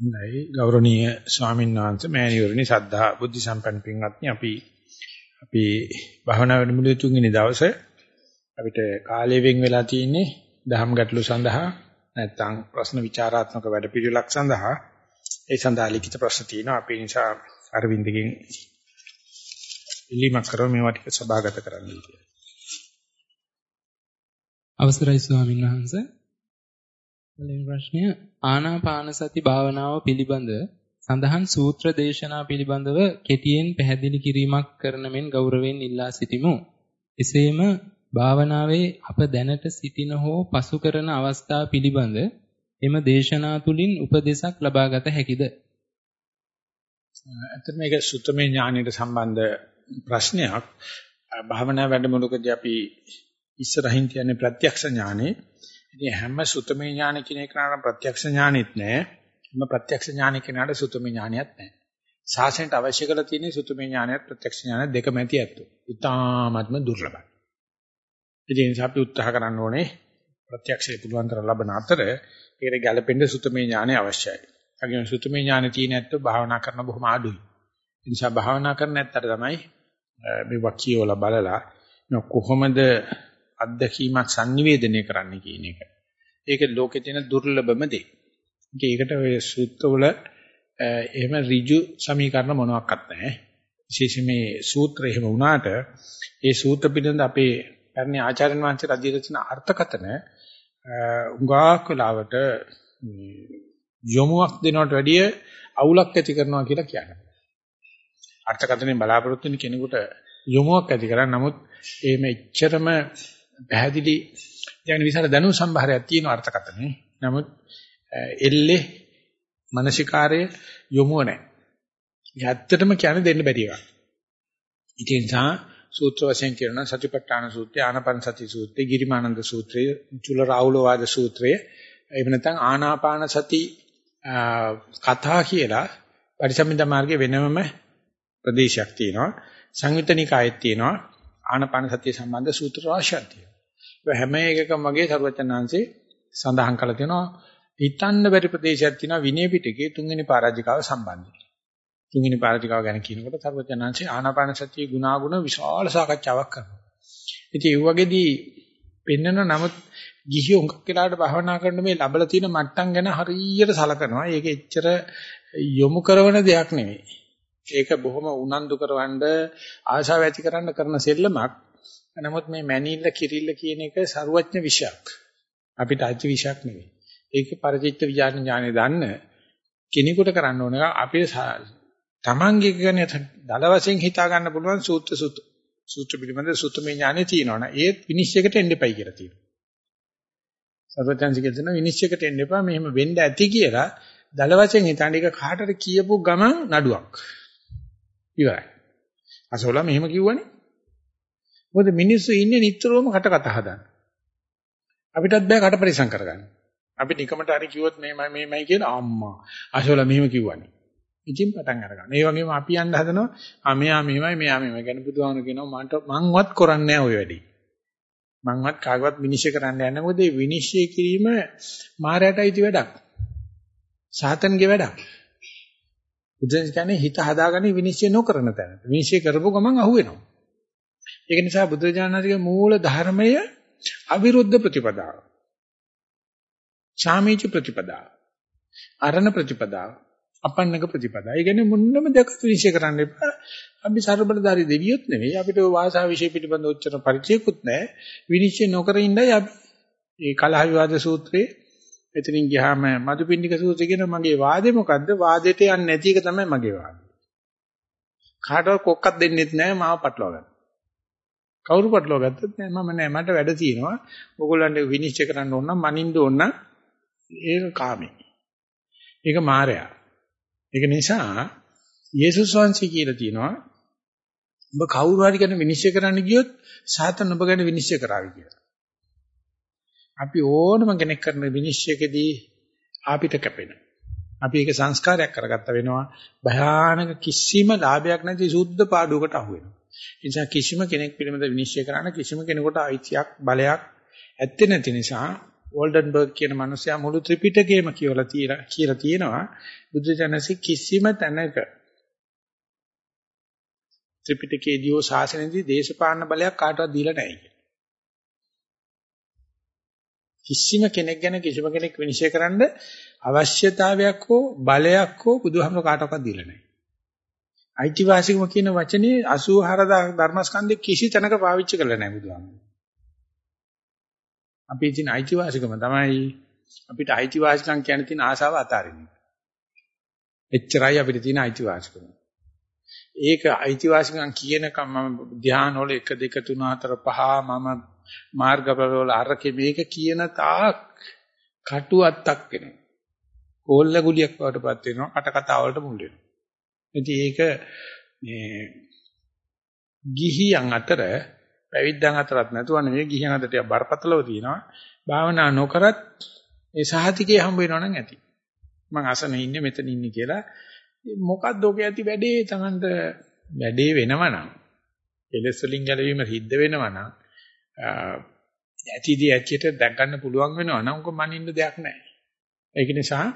හොඳයි. ගෞරවනීය ස්වාමීන් වහන්සේ මෑණියෝනි සද්ධා බුද්ධ සම්පන්න පින්වත්නි අපි අපි භවනා වැඩමුළුවේ තුන්වෙනි දවසේ අපිට කාලය වෙන් වෙලා තියෙන්නේ දහම් ගැටළු සඳහා නැත්නම් ප්‍රශ්න විචාරාත්මක වැඩපිළිවෙලක් සඳහා. ඒ සඳහා ලිඛිත ප්‍රශ්න තියෙනවා. අපි නිසා අරවින්දගෙන් ඉල්ලීමක් කරමු. මේවා ටික සභාගත කරන්න කියලා. අවසරයි ස්වාමීන් වහන්සේ. පළවෙනි ප්‍රශ්නය ආනාපාන සති භාවනාව පිළිබඳ සඳහන් සූත්‍ර දේශනා පිළිබඳව කෙටියෙන් පැහැදිලි කිරීමක් කරන මෙන් ගෞරවයෙන් ඉල්ලා සිටිමු. එසේම භාවනාවේ අප දැනට සිටින හෝ පසු කරන අවස්ථා පිළිබඳ එම දේශනා තුලින් උපදේශක් ලබාගත හැකිද? ඇත්තට මේක සුත්තමේ ඥානයට සම්බන්ධ ප්‍රශ්නයක්. භාවනා වැඩමුළුකදී අපි ඉස්සරහින් කියන්නේ ප්‍රත්‍යක්ෂ ඥානේ ඉතින් හැම සුතමේ ඥාන කියන එකට ප්‍රත්‍යක්ෂ ඥානෙත් නැහැ. හැම ප්‍රත්‍යක්ෂ ඥාන කෙනාට සුතමේ ඥානියක් නැහැ. සාසනයට අවශ්‍ය කරලා තියෙන්නේ සුතමේ ඥානයත් ප්‍රත්‍යක්ෂ ඥානය දෙකම ඇති ඇත්තෝ. ඊ타ත්ම දුර්ලභයි. ඒ නිසා අපි උත්සාහ කරන්න ඕනේ ප්‍රත්‍යක්ෂය පුළුවන් තරම් ලබන අතර ඒකට ගැළපෙන්න සුතමේ ඥානය අවශ්‍යයි. අගින සුතමේ ඥාන තියෙන ඇත්තෝ භාවනා කරන බොහොම අඩුයි. ඒ නිසා භාවනා කරන ඇත්තට තමයි මේ වකියෝල බලලා කොහොමද අත්දැකීමක් sannivedanaya කරන්න කියන එක. ඒක ලෝකේ තියෙන දුර්ලභම දේ. ඒකට ඔය සූත්‍රවල එහෙම ඍජු සමීකරණ මොනවත් නැහැ. විශේෂයෙන් මේ සූත්‍ර එහෙම වුණාට ඒ සූත්‍ර පිළිබඳ අපේ පැරණි ආචාර්යන් වහන්සේ රජය රචන අර්ථකතන උගාක් වෙලාවට යොමුක් දෙනවට වැඩිය අවුලක් ඇති කරනවා කියලා කියනවා. අර්ථකතනෙන් බලාපොරොත්තු වෙන කෙනෙකුට යොමුක් ඇති කරන්නේ නමුත් ඒ මෙච්චරම පැහැදිලි يعني විසර දැනුම් සම්භාරයක් තියෙන අර්ථකථනේ. නමුත් එල්ලේ මානසිකාරය යොමුව නැහැ. ඒක ඇත්තටම කියන්නේ දෙන්න බැරි එකක්. ඒ නිසා සූත්‍ර වශයෙන් කියන සතිපට්ඨාන සූත්‍රය, ආනාපාන සති සූත්‍රය, ගිරිමානන්ද සූත්‍රය, චුල රාහුලවාද සූත්‍රය, එහෙම නැත්නම් ආනාපාන සති කතා කියලා පරිසම්මිත මාර්ගයේ වෙනමම ප්‍රදේශයක් තියෙනවා. සංයුතනිකායෙත් තියෙනවා. ආනාපාන සතිය සම්බන්ධ සූත්‍ර රාශියක් තියෙනවා. හැම එකකම වගේ සරුවචනාංශේ සඳහන් කරලා තියෙනවා හිතන්න බැරි ප්‍රදේශයක් තියෙනවා විනය පිටකේ තුන්වෙනි පරාජිකාව සම්බන්ධයි. තුන්වෙනි පරාජිකාව ගැන කියනකොට සරුවචනාංශේ ආනාපාන සතිය ගුණාගුණ විශාල සාකච්ඡාවක් කරනවා. ඉතින් ඒ වගේදී පෙන්නන නමුත් ගිහි උඟක් කියලාට භවනා කරන මේ ලැබලා තියෙන මට්ටම් ගැන හරියට සලකනවා. ඒක එච්චර යොමු කරන දෙයක් නෙවෙයි. ඒක බොහොම උනන්දු කරවන්න ආශාව ඇති කරන්න කරන සෙල්ලමක්. නමුත් මේ මැනිල්ල කිරිල්ල කියන එක ਸਰුවඥ විෂයක්. අපිට අයිති විෂයක් නෙවෙයි. ඒක පරිචිත්ත විඥාන ඥානෙ දන්න කෙනෙකුට කරන්න ඕන එක අපේ තමන්ගේ ගැන දල වශයෙන් හිතා ගන්න පුළුවන් සූත්‍ර සූත්‍ර සූත්‍ර පිළිබඳ සූත්‍රමය ඥානෙ තියෙනවනේ ඒත් විනිශ්චයකට එන්න එපයි කියලා තියෙනවා. සර්වඥාන්සිකෙන් දෙන විනිශ්චයකට එන්න එපා මෙහෙම වෙන්න ඇති කියලා දල වශයෙන් හිතන එක කාටද කියපු ගමන් නඩුවක්. ඉවරයි. අසෝලා මෙහෙම කිව්වනේ මොකද මිනිස්සු ඉන්නේ නිතරම කට කතා හදන්න. අපිටත් බෑ කට පරිසම් කරගන්න. අපි නිකමට හරි කිව්වොත් මේමයි මේමයි කියලා අම්මා. අශෝල මෙහෙම කිව්වනේ. ඉතින් පටන් අරගන්න. ඒ වගේම අපි යන්න හදනවා ආ මෙයා මෙහෙමයි මෙයා මෙහෙමයි. ගැන බුදුහාමුදුරු කියනවා මන්ට මංවත් කරන්නේ නැහැ ওই වැඩේ. මංවත් කාගවත් විනිශ්චය කරන්න යන්නේ මොකද මේ විනිශ්චය කිරීම මායයට අයිති වැඩක්. සාතන්ගේ වැඩක්. බුදුන් කියන්නේ හිත හදාගන්නේ විනිශ්චය නොකරන තැන. විනිශ්චය කරපුව ගමන් අහුවෙනවා. ඒක නිසා බුදුරජාණන්ගේ මූල ධර්මය අවිරුද්ධ ප්‍රතිපදාව. ඡාමීච ප්‍රතිපදාව. අරණ ප්‍රතිපදාව. අපන්නක ප්‍රතිපදාව. ඒ කියන්නේ මුන්නම දෙක විශ්ය කරන්න එපා. අපි ਸਰබලධාරී දෙවියොත් නෙවෙයි. අපිට වාසා විෂය පිළිබඳ උච්චර පරිචයකුත් නැහැ. විනිශ්චය නොකර ඉඳයි අපි මේ කලහ විවාද සූත්‍රයේ එතනින් ගියාම මදුපිණ්ඩික සූත්‍රය කියන මගේ වාදේ මොකද්ද? වාදෙට යන්නේ නැති එක තමයි මගේ වාදේ. කාටවත් කොක්කක් දෙන්නෙත් නැහැ මාව පටලවා ගන්න. කවුරු පටලවා ගත්තත් නෑ මම නෑ මට වැඩ තියෙනවා. ඕගොල්ලන්ට විනිශ්චය කරන්න ඕන නම් මනින්න ඕන නම් ඒක කාමී. ඒක මායя. ඒක නිසා යේසුස් වහන්සේ කියලා තියෙනවා ඔබ කවුරු හරි ගැන විනිශ්චය කරන්න ගියොත් සාතන් ඔබ ගැන විනිශ්චය කරાવી කියලා. අපි ඕනම කෙනෙක් කරන විනිශ්චයකදී අපිට කැපෙන. අපි ඒක සංස්කාරයක් කරගත්ත වෙනවා භයානක කිසිම ලාභයක් නැති සුද්ධ පාඩුවකට අහු වෙනවා. ඒ නිසා කිසිම කෙනෙක් පිළිබඳ විනිශ්චය කරන්න කිසිම කෙනෙකුට අයිතියක් බලයක් ඇත්තේ නැති නිසා ඕල්ඩන්බර්ග් කියන මිනිසයා මුළු ත්‍රිපිටකයම කියවලා තියලා කියලා තියෙනවා බුදුජානසී කිසිම තැනක ත්‍රිපිටකයේදී හෝ ශාසනයේදී දේශපාලන බලයක් කාටවත් දීලා නැහැ කියලා. කිසිම කෙනෙක් ගැන කිසිම කෙනෙක් විනිශ්චය කරන්න අවශ්‍යතාවයක් හෝ බලයක් හෝ බුදුහාමුදුර කාටවත් දීලා නැහැ. අයිතිවාසිකම කියන වචනේ 84000 ධර්මස්කන්ධේ කිසි තැනක පාවිච්චි කරලා නැහැ බුදුහාමුදුර. අපි තියෙන අයිතිවාසිකම තමයි අපිට අයිතිවාසිකම් කියන තියෙන ආසාව අතාරින්න. එච්චරයි අපිට තියෙන අයිතිවාසිකම. ඒක අයිතිවාසිකම් කියනකම් මම ධ්‍යාන වල 1 2 3 4 5 මම මාර්ගඵල වල අරකේ මේක කියන තාක් කටුවත්තක් වෙනවා. කෝල්ල ගුලියක් වඩටපත් වෙනවා. කට කතා වලට මුල් වෙනවා. ඉතින් ඒක මේ ගිහියන් අතර පැවිද්දන් අතරත් නැතුව නෙවෙයි ගිහියන් අතර ටික බරපතලව තියෙනවා. භාවනා නොකරත් ඒ සහතිකේ හම්බ වෙනවා නම් ඇති. මං අසන ඉන්නේ මෙතන ඉන්නේ කියලා මොකක්ද ඔක ඇති වැඩේ Tamanට වැඩේ වෙනවනම් එලෙස් වලින් ගැලවීම සිද්ධ වෙනවනම් ඇතිදී ඇච්චියට දැක් ගන්න පුළුවන් වෙනවනම් උක මනින්න දෙයක් නැහැ. ඒක නිසා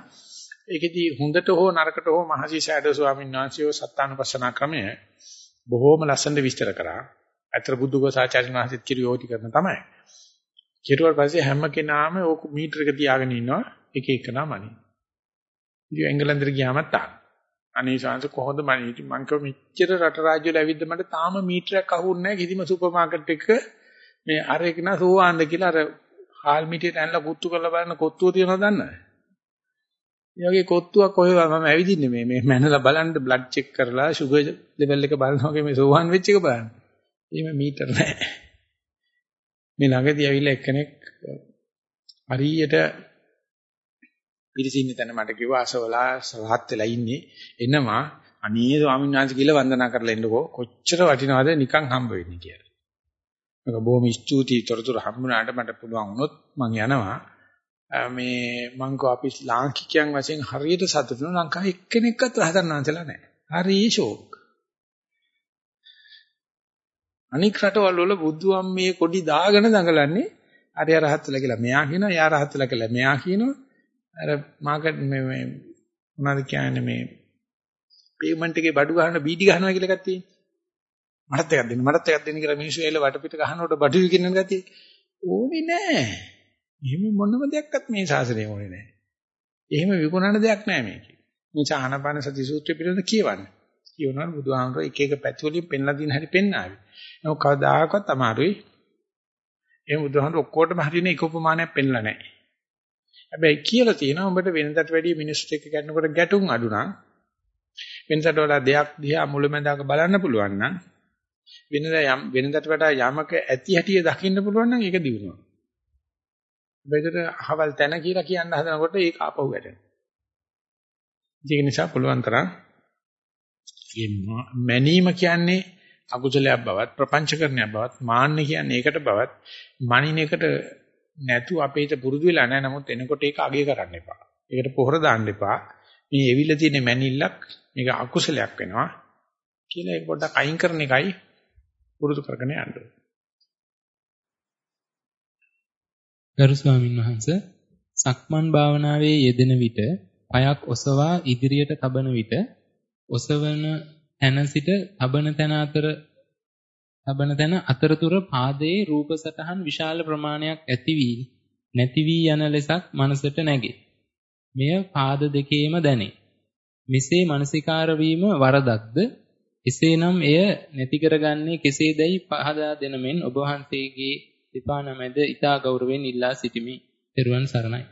ඒකෙදී හොඳට හෝ නරකට හෝ මහසි ෂැඩෝ ස්වාමීන් වහන්සේ සත්‍යානුපස්සනා ක්‍රමය බොහෝම ලස්සනට විස්තර කරා. අතර බුද්ධඝෝසාචාර්ය වහන්සේත් කිරියෝටි කරන තමයි. කිරුවාට පස්සේ හැම කෙනාම ඕක මීටර එක තියාගෙන ඉන්නවා එක එක නමනේ. ඉතින් එංගලන්තෙට ගියාමත් තාම. අනේ ශාන්ත කොහොමද මන්නේ? ඉතින් මං කිව්වා මෙච්චර රට රාජ්‍ය වල ඇවිද්ද මට තාම මීටරයක් අහුන්නේ නැහැ කිසිම සුපර් මාකට් එකක මේ අර එක නා සෝවාන්ද කියලා අර හාල් මිටියට ඇනලා කුත්තු කරලා බලන්න කොත්තුව තියනවද දන්නවද? ඒ වගේ කොත්තුවක් කොහෙවත් මම ඇවිදින්නේ මේ මේ මැනලා බලන්න බ්ලඩ් චෙක් කරලා ෂුගර් ලෙවල් එක බලනවා වගේ මේ සෝවාන් වෙච්ච එක බලන්න. එහෙම මීටර නැහැ. මේ ළඟදී ඇවිල්ලා එක්කෙනෙක් හරියට පිළිසින්න තැන මට කිව්වා අසවලා සලහත් වෙලා ඉන්නේ එනවා අනේ ස්වාමීන් වහන්සේ කියලා වන්දනා කරලා එන්නකෝ කොච්චර වටිනවද නිකන් හම්බ වෙන්නේ කියලා. මම බොහොම ස්තුතියි තොරතුරු හම්බුනාට මට පුළුවන් වුණොත් මං යනවා. මේ මං කෝ අපි ලාංකිකයන් වශයෙන් හරියට සතුටු වෙන ලංකාවේ එක්කෙනෙක්වත් රහතන් වහන්සේලා නැහැ. හරි ෂෝක්. අනික් රටවල් වල බුදුන් මේ කොඩි දාගෙන දඟලන්නේ අර රහත්ලා කියලා. මෙයා කියනවා යා රහත්ලා කියලා. මෙයා කියනවා අර මාකට් මේ මේ මොනවද කියන්නේ මේ පේමන්ට් එකේ බඩු ගන්න බීඩි ගන්නවා කියලා එකක් තියෙනවා මටත් එකක් දෙන්න මටත් එකක් දෙන්න කියලා මිනිස්සු එල වටපිට ගහනකොට බඩු විකින්න ගතිය. ඕනේ නෑ එහෙම මොනම දෙයක්වත් මේ ශාසනය ඕනේ නෑ එහෙම විකුණන දෙයක් නෑ මේකේ. මේ ආහනපාන සති සූත්‍රය පිළිබඳ කියවන්නේ. කියනවා බුදුහාමුදුරුවෝ එක එක පැති වලින් පෙන්ලා දින හැටි පෙන්නාවි. ඒක කවදාකවත් අමාරුයි. එහෙම බුදුහාමුදුරුවෝ ඔක්කොටම හරියන එක උපමානයක් පෙන්ලා නෑ හැබැයි කියලා තියෙනවා උඹට වෙනදට වැඩිය මිනිස්සුත් එක්ක කරනකොට ගැටුම් අඩු නම් වෙනදට වඩා දෙයක් දිහා මුලැමැදාක බලන්න පුළුවන් නම් වෙනද යම් වෙනදට වඩා යමක ඇති හැටිය දකින්න පුළුවන් නම් ඒක දිනුවා. බෙදට අහවල් තැන කියලා කියන්න හදනකොට ඒක ආපහු වැටෙනවා. ඒක නිසා පුළුවන් තරම් මැනීම කියන්නේ අකුසලයක් බවත් ප්‍රපංචකරණයක් බවත් මාන්න කියන්නේ ඒකට බවත් මනින එකට නැතු අපේට පුරුදු වෙලා නැහැ නමුත් එනකොට ඒක අගය කරන්න එපා. ඒකට පොහොර දාන්න එපා. මේ එවිල තියෙන මැනිල්ලක් මේක අකුසලයක් වෙනවා කියලා ඒක පොඩ්ඩක් අයින් කරන එකයි පුරුදු කරගෙන යන්න ඕනේ. ගරු ස්වාමීන් වහන්ස සක්මන් භාවනාවේ යෙදෙන විට පයක් ඔසවා ඉදිරියට තබන විට ඔසවන තැන සිට තබන තැන අතර තබන තැන අතරතුර පාදයේ රූප සටහන් විශාල ප්‍රමාණයක් ඇති වී නැති වී යන ලෙසක් මනසට නැගේ. මෙය පාද දෙකේම දැනේ. මෙසේ මානසිකාර වීම වරදක්ද? එසේනම් එය නැති කරගන්නේ කෙසේදයි පහදා දෙන මෙන් ඔබ වහන්සේගේ දෙපා නමැද ඊතා ගෞරවයෙන් ඉල්ලා සිටිමි. ත්වන් සරණයි.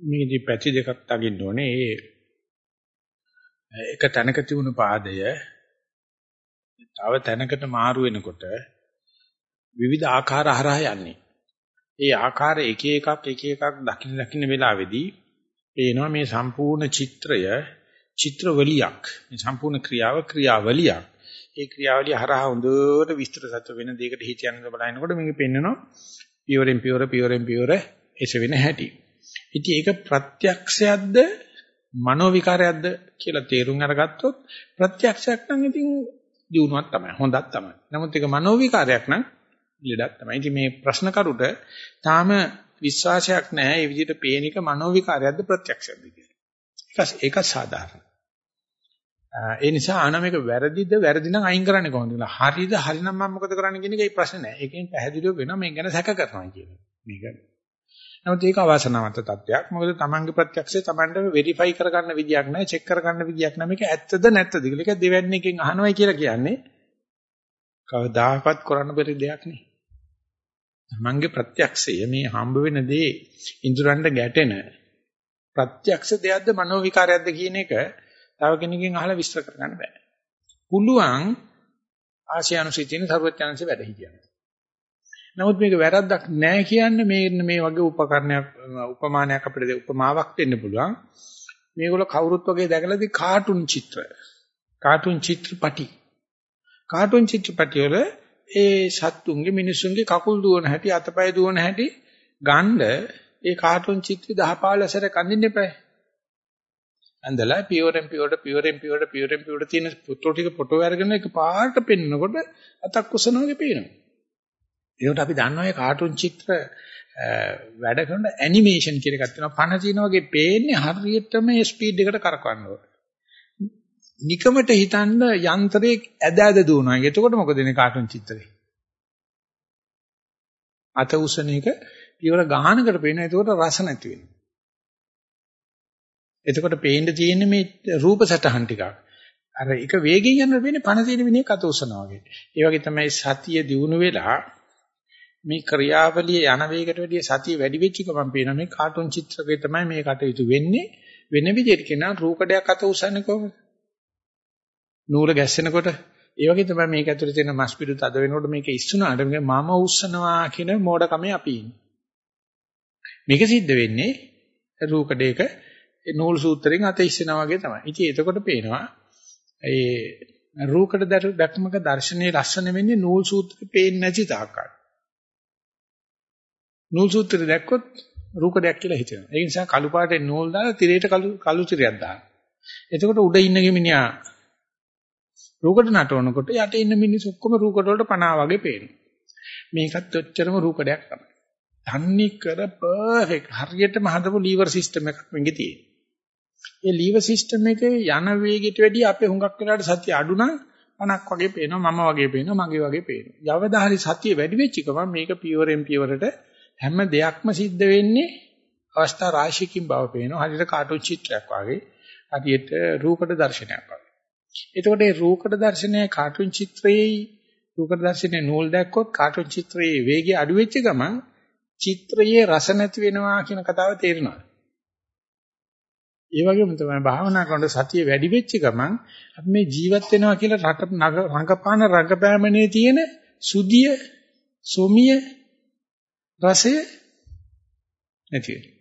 මේකදී පැති දෙකක් තගින්න ඕනේ. ඒ එක තැනක තිබුණු පාදය තව තැනකට මාරු වෙනකොට විවිධ ආකාර හරහා යන්නේ. ඒ ආකාර එක එකක් එක එකක් දකින්න දකින්න වෙලාවේදී පේනවා මේ සම්පූර්ණ චිත්‍රය චිත්‍රවලියක්. මේ සම්පූර්ණ ක්‍රියාව ක්‍රියාවලියක්. ඒ ක්‍රියාවලිය හරහා හොඳට විස්තර සත්‍ය වෙන දෙයකට හිත යන බලනකොට මේක පෙන්නනවා පියවරෙන් පියවර පියවරෙන් පියවර එස වෙන හැටි. ඉතින් ඒක ප්‍රත්‍යක්ෂයක්ද මනෝ විකාරයක්ද කියලා තේරුම් අරගත්තොත් ප්‍රත්‍යක්ෂයක් නම් ඉතින් දිනුවක් තමයි හොඳක් තමයි. නමුත් ඒක මනෝ විකාරයක් නම් ලෙඩක් තමයි. ඉතින් මේ ප්‍රශ්න කරුට තාම විශ්වාසයක් නැහැ මේ විදිහට පේන එක මනෝ විකාරයක්ද ප්‍රත්‍යක්ෂයක්ද කියලා. ඒක ඒක සාධාරණයි. ඒ නිසා ආනමික වැරදිද වැරදි නම් අයින් කරන්නේ කොහොමද කියලා. හරිද හරිනම් මම මොකද කරන්නේ කියන එකයි ප්‍රශ්නේ නෑ. ඒකෙන් පැහැදිලිව වෙනවා මේක ගැන සැක කරනවා කියන්නේ. මේක. නමුත් ඒක අවාසනාවන්ත තත්ත්වයක්. මොකද Tamange ප්‍රත්‍යක්ෂය Tamanට වෙරිෆයි කරගන්න විදියක් නෑ, චෙක් කරගන්න විදියක් නෑ. මේක ඇත්තද නැත්තද කියලා. ඒක දෙවැන්නේකින් අහනවයි කියලා කියන්නේ කවදාකවත් කරන්න බැරි දෙයක් නේ. Tamange ප්‍රත්‍යක්ෂය මේ හම්බ වෙන දේ ඉඳුරන්ට ගැටෙන ප්‍රත්‍යක්ෂ දෙයක්ද මනෝ විකාරයක්ද කියන එක තව කෙනකින් අහලා විස්තර කරගන්න බෑ. පුළුවන් ආශයනුසිතින සර්වඥාන්සේ වැඩ හිටියනවා. නමුත් මේක වැරද්දක් නෑ කියන්නේ මේ මේ වගේ උපකරණයක් උපමානයක් අපිට උපමාවක් දෙන්න පුළුවන්. මේගොල්ලෝ කවුරුත් වගේ දැකලාදී කාටුන් චිත්‍ර. කාටුන් චිත්‍රපටි. කාටුන් චිත්‍රපටි වල ඒ සත්තුන්ගේ මිනිසුන්ගේ කකුල් දුවන හැටි අතපය දුවන හැටි ගන්න ඒ කාටුන් චිත්‍රي 10 15 සැර කඳින්න එපා. ඇඳලා පියවරෙන් පියවරට පියවරෙන් පියවරට පියවරෙන් පියවරට තියෙන පුත්‍රෝ ටික ෆොටෝ අරගෙන එක පාට පෙන්නකොට අතක් කුසන වගේ පේනවා. ඒකට අපි දන්නවා මේ කාටුන් චිත්‍ර වැඩ කරන ඇනිමේෂන් කියන එකක් තියෙනවා. පණ තියෙන වගේ පේන්නේ හරියටම මේ ස්පීඩ් එකට කරකවන්න ඕනේ. නිකමට හිතන්න යන්ත්‍රයේ ඇද ඇද දුවනවා. එතකොට මොකද වෙන්නේ කාටුන් චිත්‍රේ? අත උසන එක පියවර ගානකට පේනවා. එතකොට රස නැති වෙනවා. එතකොට පේන්න තියෙන්නේ මේ රූප සටහන් ටිකක්. අර එක වේගයෙන් යන වෙන්නේ පණ තියෙන විනේ කත උසනවා වගේ. ඒ වගේ තමයි සතිය දිනු වෙලා මේ ක්‍රියාවලිය යන වේගයට වැඩිය සතිය වැඩි වෙච්ච ගමන් පේන මේ කාටුන් චිත්‍රකේ තමයි මේ කටයුතු වෙන්නේ. වෙන විදිහට කියනවා රූකඩයක් අත උසන්නේ කොහොමද? නූල ගැස්සෙනකොට ඒ වගේ තමයි මේක ඇතුලේ තියෙන මස් පිඩු තද වෙනකොට මේක ඉස්සුනාට මේක මම උස්සනවා කියන මෝඩකමේ අපි ඉන්නේ. මේක සිද්ධ වෙන්නේ රූකඩේක ඒ නූල් සූත්‍රයෙන් අත ඉස්සෙනා වගේ තමයි. ඉතින් එතකොට පේනවා ඒ රූකඩ දැක්මක දර්ශනීය ලස්සන වෙන්නේ නූල් සූත්‍රේ පේන්නේ නැති තාක්කල්. නූල් සූත්‍රය දැක්කොත් රූකඩයක් කියලා හිතෙනවා. ඒ නිසා කළු පාටේ නූල් දාලා තිරේට කළු කළු තිරයක් දානවා. එතකොට උඩ ඉන්න ගෙමිනියා රූකඩ නටවනකොට යට ඉන්න මිනිස්සු ඔක්කොම රූකඩ වලට පනා වගේ පේනවා. මේකත් ඔච්චරම රූකඩයක් තමයි. තන්නේ කර පර්ෆෙක්ට් හරියටම හදපු ලීවර් සිස්ටම් එකක් මෙගේ තියෙනවා. ඒ ලීවර් සිස්ටම් එකේ යන වේගයට වැඩිය අපේ හුඟක් වෙලාවට සතිය අඩු නම් 50ක් වගේ පේනවා මම වගේ පේනවා මගේ වගේ පේනවා. යවදා හරි සතිය වැඩි වෙච්ච ගමන් මේක පියවරෙන් පියවරට හැම දෙයක්ම සිද්ධ වෙන්නේ අවස්ථා රාශියකින් බව පේනවා. හරියට කාටුන් චිත්‍රයක් වගේ. හරියට රූපක දර්ශනයක් වගේ. එතකොට මේ රූපක දර්ශනයේ කාටුන් චිත්‍රයේ රූපක දර්ශනයේ නූල් දැක්කොත් කාටුන් චිත්‍රයේ වේගය අඩු වෙච්ච ගමන් චිත්‍රයේ රස නැති වෙනවා කියන කතාව තේරෙනවා. ඒ වගේම තමයි භාවනා කරනකොට සතිය වැඩි වෙච්ච ගමන් අපි මේ ජීවත් වෙනවා කියලා රට රංගපාන රංගපෑමනේ තියෙන සුදිය සොමිය රසය නැති වෙනවා.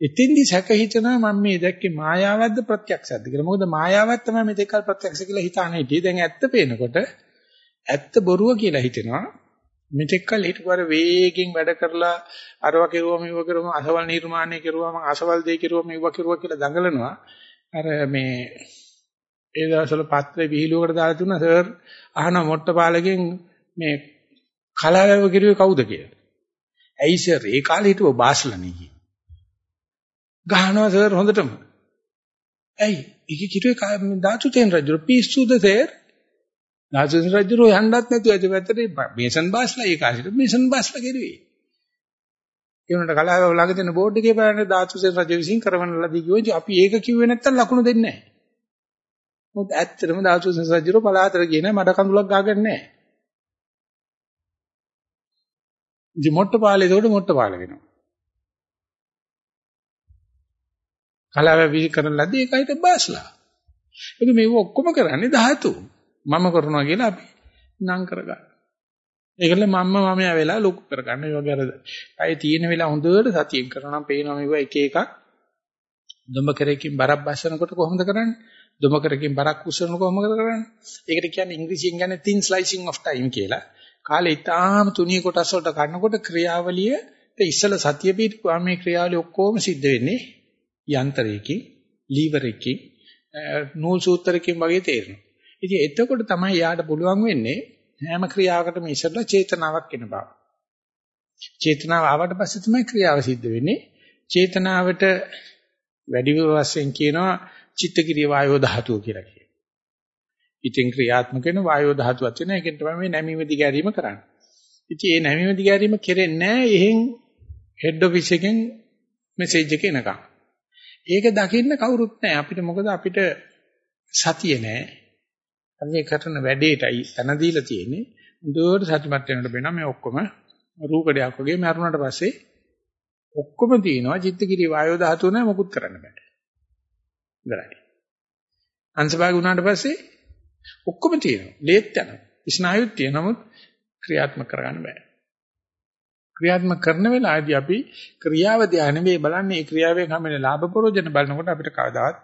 එතෙන්දි සැක හිතනවා මම මේ දැක්කේ මායාවක්ද ප්‍රත්‍යක්ෂයක්ද කියලා. මොකද මායාවක් තමයි මේ දෙකල් ප්‍රත්‍යක්ෂ කියලා හිතාන හිටියේ. දැන් ඇත්ත පේනකොට ඇත්ත බොරුව කියලා හිතෙනවා. මෙතෙක් කල හිටපුවාර වේගෙන් වැඩ කරලා අරවා කෙරුවා මෙව කෙරුවා අසවල් නිර්මාණය කෙරුවා මම අසවල් දෙය කෙරුවා මෙව කෙරුවා කියලා දඟලනවා. අර මේ ඒ දවස්වල පත්‍රේ විහිළුවකට දාලා තුන සර් අහන මොට්ටපාලගෙන් මේ කලාවැව කිරුවේ කවුද කියලා. ඇයි සර් ඒ කාලේ හිටපු බාස්ලනේ කි ගහනවා සර් හොඳටම. ඇයි? ඒක කිරුවේ දාතු තෙන් රජු පිස්සුද සර්? නාසුන් රජුරෝ යන්නත් නැතුව ඇති පැත්තට මේසන් බාස්ලා ඒ කාලේට මේසන් බාස්ලා කෙරුවේ. ඒ වුණාට කලාව ළඟ තියෙන බෝඩ් එකේ බලන්න දාසුසෙන් රජු විසින් කරවන ලදී කිව්වොත් අපි ඒක කිව්වේ නැත්තම් ලකුණු දෙන්නේ නැහැ. මොකද ඇත්තටම දාසුසෙන් රජුරෝ පලාතර ගියේ නැහැ මඩ කඳුලක් ගාගෙන නැහැ. ඉතින් මොට්ට පාලේ ඒකට මොට්ට පාල වෙනවා. කලාව විසි කරන ලදී ඒකයිට බාස්ලා. ඒක මේව ඔක්කොම කරන්නේ ධාතු. මම කරනවා කියලා අපි නම් කරගන්න. ඒකල මම්ම මමයා වෙලා ලොකු කරගන්න. ඒ වගේ අර අය තියෙන වෙලාව හොඳට සතියෙන් කරනවා පේනවා මේවා එක එකක්. දොඹ කරේකින් බරක් බස්සනකොට කොහොමද කරන්නේ? දොඹ කරේකින් බරක් උස්සන කොහොමද කරන්නේ? ඒකට කියන්නේ ඉංග්‍රීසියෙන් කියන්නේ thin slicing of time කියලා. කාලේ ඊටාම තුනී කොටස් වලට කනකොට ක්‍රියාවලිය ඉස්සල සතිය පිටුවා මේ ක්‍රියාවලිය ඔක්කොම සිද්ධ වෙන්නේ යන්ත්‍රයකින්, ලීවර් එකකින්, නූල් සූත්‍රයකින් වගේ තේරෙනවා. ඉතින් එතකොට තමයි යාට පුළුවන් වෙන්නේ හැම ක්‍රියාවකටම ඉස්සෙල්ලා චේතනාවක් එන බව. චේතනාව ආවට පස්සේ තමයි ක්‍රියාව සිද්ධ වෙන්නේ. චේතනාවට වැඩි වශයෙන් කියනවා චිත්තක්‍රිය වායෝ ධාතුව කියලා කියනවා. ඉතින් ක්‍රියාත්මක වෙන වායෝ ධාතුවක් තියෙන එකෙන් තමයි මේ නැමීම දිගෑරීම කරන්නේ. ඉතින් මේ නැමීම දිගෑරීම කෙරෙන්නේ නැහැ එහෙන් හෙඩ් ඔෆිස් එකෙන් මෙසේජ් එක එනකම්. ඒක දකින්න කවුරුත් නැහැ. අපිට මොකද අපිට සතිය නැහැ. අපි කරන වැඩේටයි තන දීලා තියෙන්නේ. හොඳට සතුටුමත් වෙනකොට වෙනවා මේ ඔක්කොම රූකඩයක් වගේ මරුණාට පස්සේ ඔක්කොම තියෙනවා චිත්තකිරිය වායෝ ධාතුව නැ මොකුත් කරන්න බෑ. ඉවරයි. අංශභාග වුණාට පස්සේ ඔක්කොම තියෙනවා. ලේත් යනවා. ස්නායුත් තියෙනවා. නමුත් ක්‍රියාත්මක කරගන්න බෑ. ක්‍රියාත්මක කරන වෙලාවේදී අපි ක්‍රියාව ධානය නෙවෙයි බලන්නේ ඒ ක්‍රියාවෙන් හැමෙන ලාභ ප්‍රයෝජන බලනකොට අපිට කවදාවත්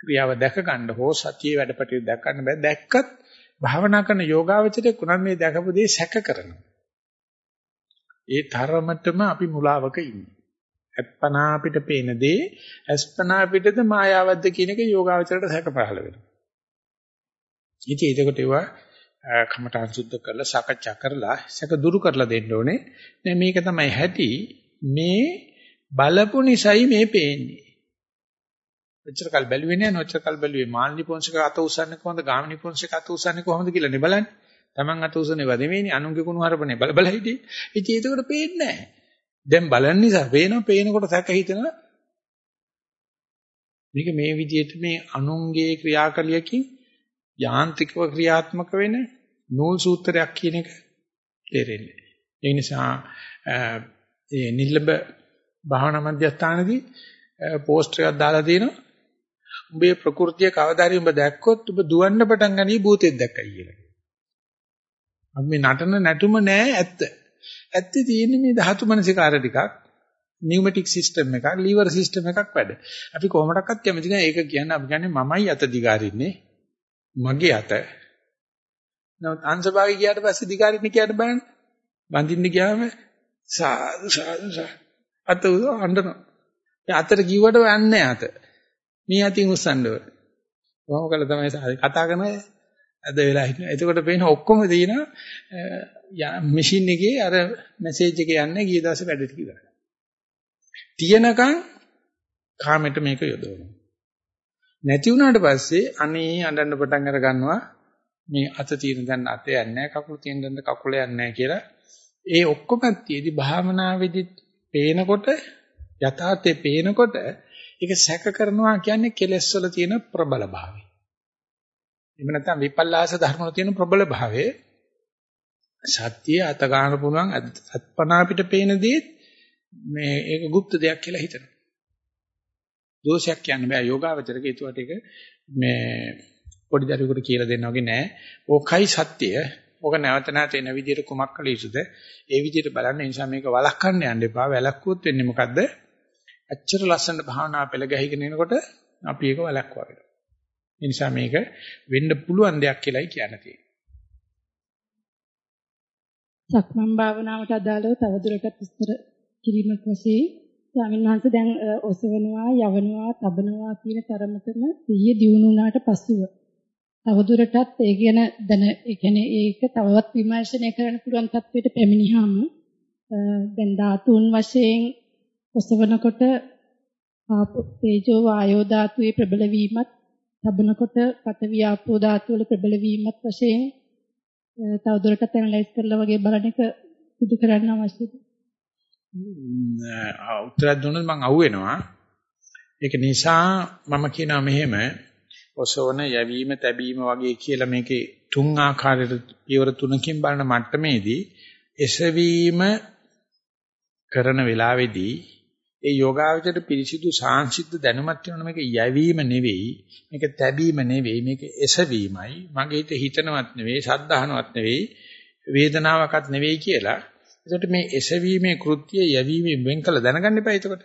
ක්‍රියාව දැක ගන්න හෝ සතියේ වැඩපටිය දැක ගන්න බෑ. දැක්කත් භාවනා කරන යෝගාවචරයේ කුණන් මේ දැකපු දේ සැක කරනවා. ඒ තරමටම අපි මුලාවක ඉන්නේ. අත්පනා අපිට පේන දේ අස්පනා අපිටද මායාවක්ද කියන එක යෝගාවචරයට සැක පහළ වෙනවා. ඉතින් ඒකට ඒවා කමඨාන් සුද්ධ කරලා සාකච්ඡා කරලා සැක දුරු කරලා දෙන්න ඕනේ. දැන් මේක තමයි ඇති මේ බලපු නිසයි මේ පේන්නේ. ඔච්චර කල් බැලුවේ නෑ නොච්චර කල් බැලුවේ මාල්නි පොන්සක අත උස්සන්නේ කොහොමද ගාමිනි පොන්සක අත උස්සන්නේ කොහොමද කියලා නේ බලන්නේ. Taman අත උස්සන්නේ වදෙමේනේ අනුන්ගේ කුණු හරපනේ බල බල හිටියේ. ඉතින් ඒකට පේන්නේ නෑ. දැන් බලන්න නිසා පේනවා පේනකොට සැක හිතෙනවා. මේක මේ විදිහට මේ අනුන්ගේ ක්‍රියාකලියකින් යාන්ත්‍රිකව ක්‍රියාත්මක වෙන නූල් සූත්‍රයක් කියන එක තේරෙන්නේ. ඒ නිසා ඒ නිල්ලබ භාවනා මධ්‍යස්ථානදී පෝස්ටර් එකක් දාලා තියෙනවා. උඹේ ප්‍රകൃතිය කවදාරි උඹ දැක්කොත් උඹ දුවන්න පටන් ගනී භූතෙක් දැක්කයි කියලා. අපි මේ නටන නැටුම නෑ ඇත්ත. ඇත්තේ තියෙන්නේ මේ ධාතු මනසිකාර ටිකක් නියුමැටික් සිස්ටම් එකක් ලීවර් සිස්ටම් එකක් වැඩ. අපි කොහොමඩක්වත් කැමති නෑ ඒක කියන්න අපි කියන්නේ මමයි අත දිගාරින්නේ. මගේ අත. නමුත් අංශභාගය ගියාට පස්සේ දිගාරින්න කියන්න බලන්න. බඳින්න ගියාම සාදු සාදු අත අඬනවා. ඒ අතට කිව්වට යන්නේ අත. මේ අතින් උස්සන්න ඕන. කොහොම කළා තමයි කතා කරන්නේ අද වෙලා හිටිනවා. එතකොට පේන ඔක්කොම තියෙනවා මැෂින් එකේ අර මැසේජ් එක යන්නේ ගිය දවසේ වැඩ ටික ඉවරයි. තියෙනකන් කාමෙට මේක යොදවනවා. නැති වුණාට පස්සේ අනේ අඬන්න පටන් අර ගන්නවා මේ අත තියෙන දැන් අතේ යන්නේ නැහැ කකුල තියෙන දැන් කකුල යන්නේ නැහැ කියලා. ඒ ඔක්කොම තියේදී භාවනාවේදී පේනකොට යථාර්ථයේ පේනකොට ඒක සැක කරනවා කියන්නේ කෙලෙස් වල තියෙන ප්‍රබල භාවය. එහෙම නැත්නම් විපල්ලාස ධර්ම වල තියෙන ප්‍රබල භාවය සත්‍ය අත ගන්න පුළුවන් අත්පනා අපිට පේන දේ මේ ඒක গুপ্ত දෙයක් කියලා හිතනවා. දෝෂයක් කියන්න බෑ යෝගාවචරක ඒතුවට ඒක මේ පොඩි දරුවෙකුට කියලා දෙන්න වගේ නෑ. ඕකයි සත්‍ය. ඕක නැවත නැවත එන විදිහට කුමක් කළ යුතුද? ඒ විදිහට බලන්න නිසා මේක වළක්වන්න යන්න එපා. වැළක්වුවොත් වෙන්නේ මොකද්ද? අච්චර ලස්සන භාවනා පෙළ ගැහිගෙන එනකොට අපි ඒක වළක්වා වෙනවා. ඒ නිසා මේක වෙන්න පුළුවන් දෙයක් කියලායි කියන්න තියෙන්නේ. සක්මන් භාවනාවට අදාළව තවදුරටත් විස්තර කිරීමක් වශයෙන් ස්වාමීන් වහන්සේ දැන් ඔසවනවා යවනවා තබනවා කියන තරමටම සිහිය දියුණු වුණාට පසුව තවදුරටත් ඒ ගැන දැන ඒ කියන්නේ ඒක තවවත් විමර්ශනය කරන්න පුළුවන් තත්වයට පැමිණියාම දැන් ධාතුන් වශයෙන් ඔසවනකොට ආපෝ තේජෝ වායෝ ධාතුවේ ප්‍රබල වීමත් තබනකොට පඨවි ආපෝ ධාතු වල ප්‍රබල වීමත් වශයෙන් තවදුරටත් ඇනලයිස් කරලා වගේ බලන එක සිදු කරන්න අවශ්‍යද? උත්තර දුන්නොත් මම අහුවෙනවා. ඒක නිසා මම කියනවා මෙහෙම ඔසවන යැවීම තැබීම වගේ කියලා මේකේ තුන් ආකාරයට පියවර තුනකින් බලන මට්ටමේදී එසවීම කරන වෙලාවේදී ඒ යෝගාවචරයට පිරිසිදු සාංශිද්ධ දැනුමක් තියෙනවා මේක යැවීම නෙවෙයි මේක තැබීම නෙවෙයි මේක එසවීමයි. මගේ හිත හිතනවත් නෙවෙයි සද්ධාහනවත් නෙවෙයි වේදනාවක්වත් නෙවෙයි කියලා. එතකොට මේ එසවීමේ කෘත්‍ය යැවීමෙන් වෙන් කළ දැනගන්න එපා එතකොට.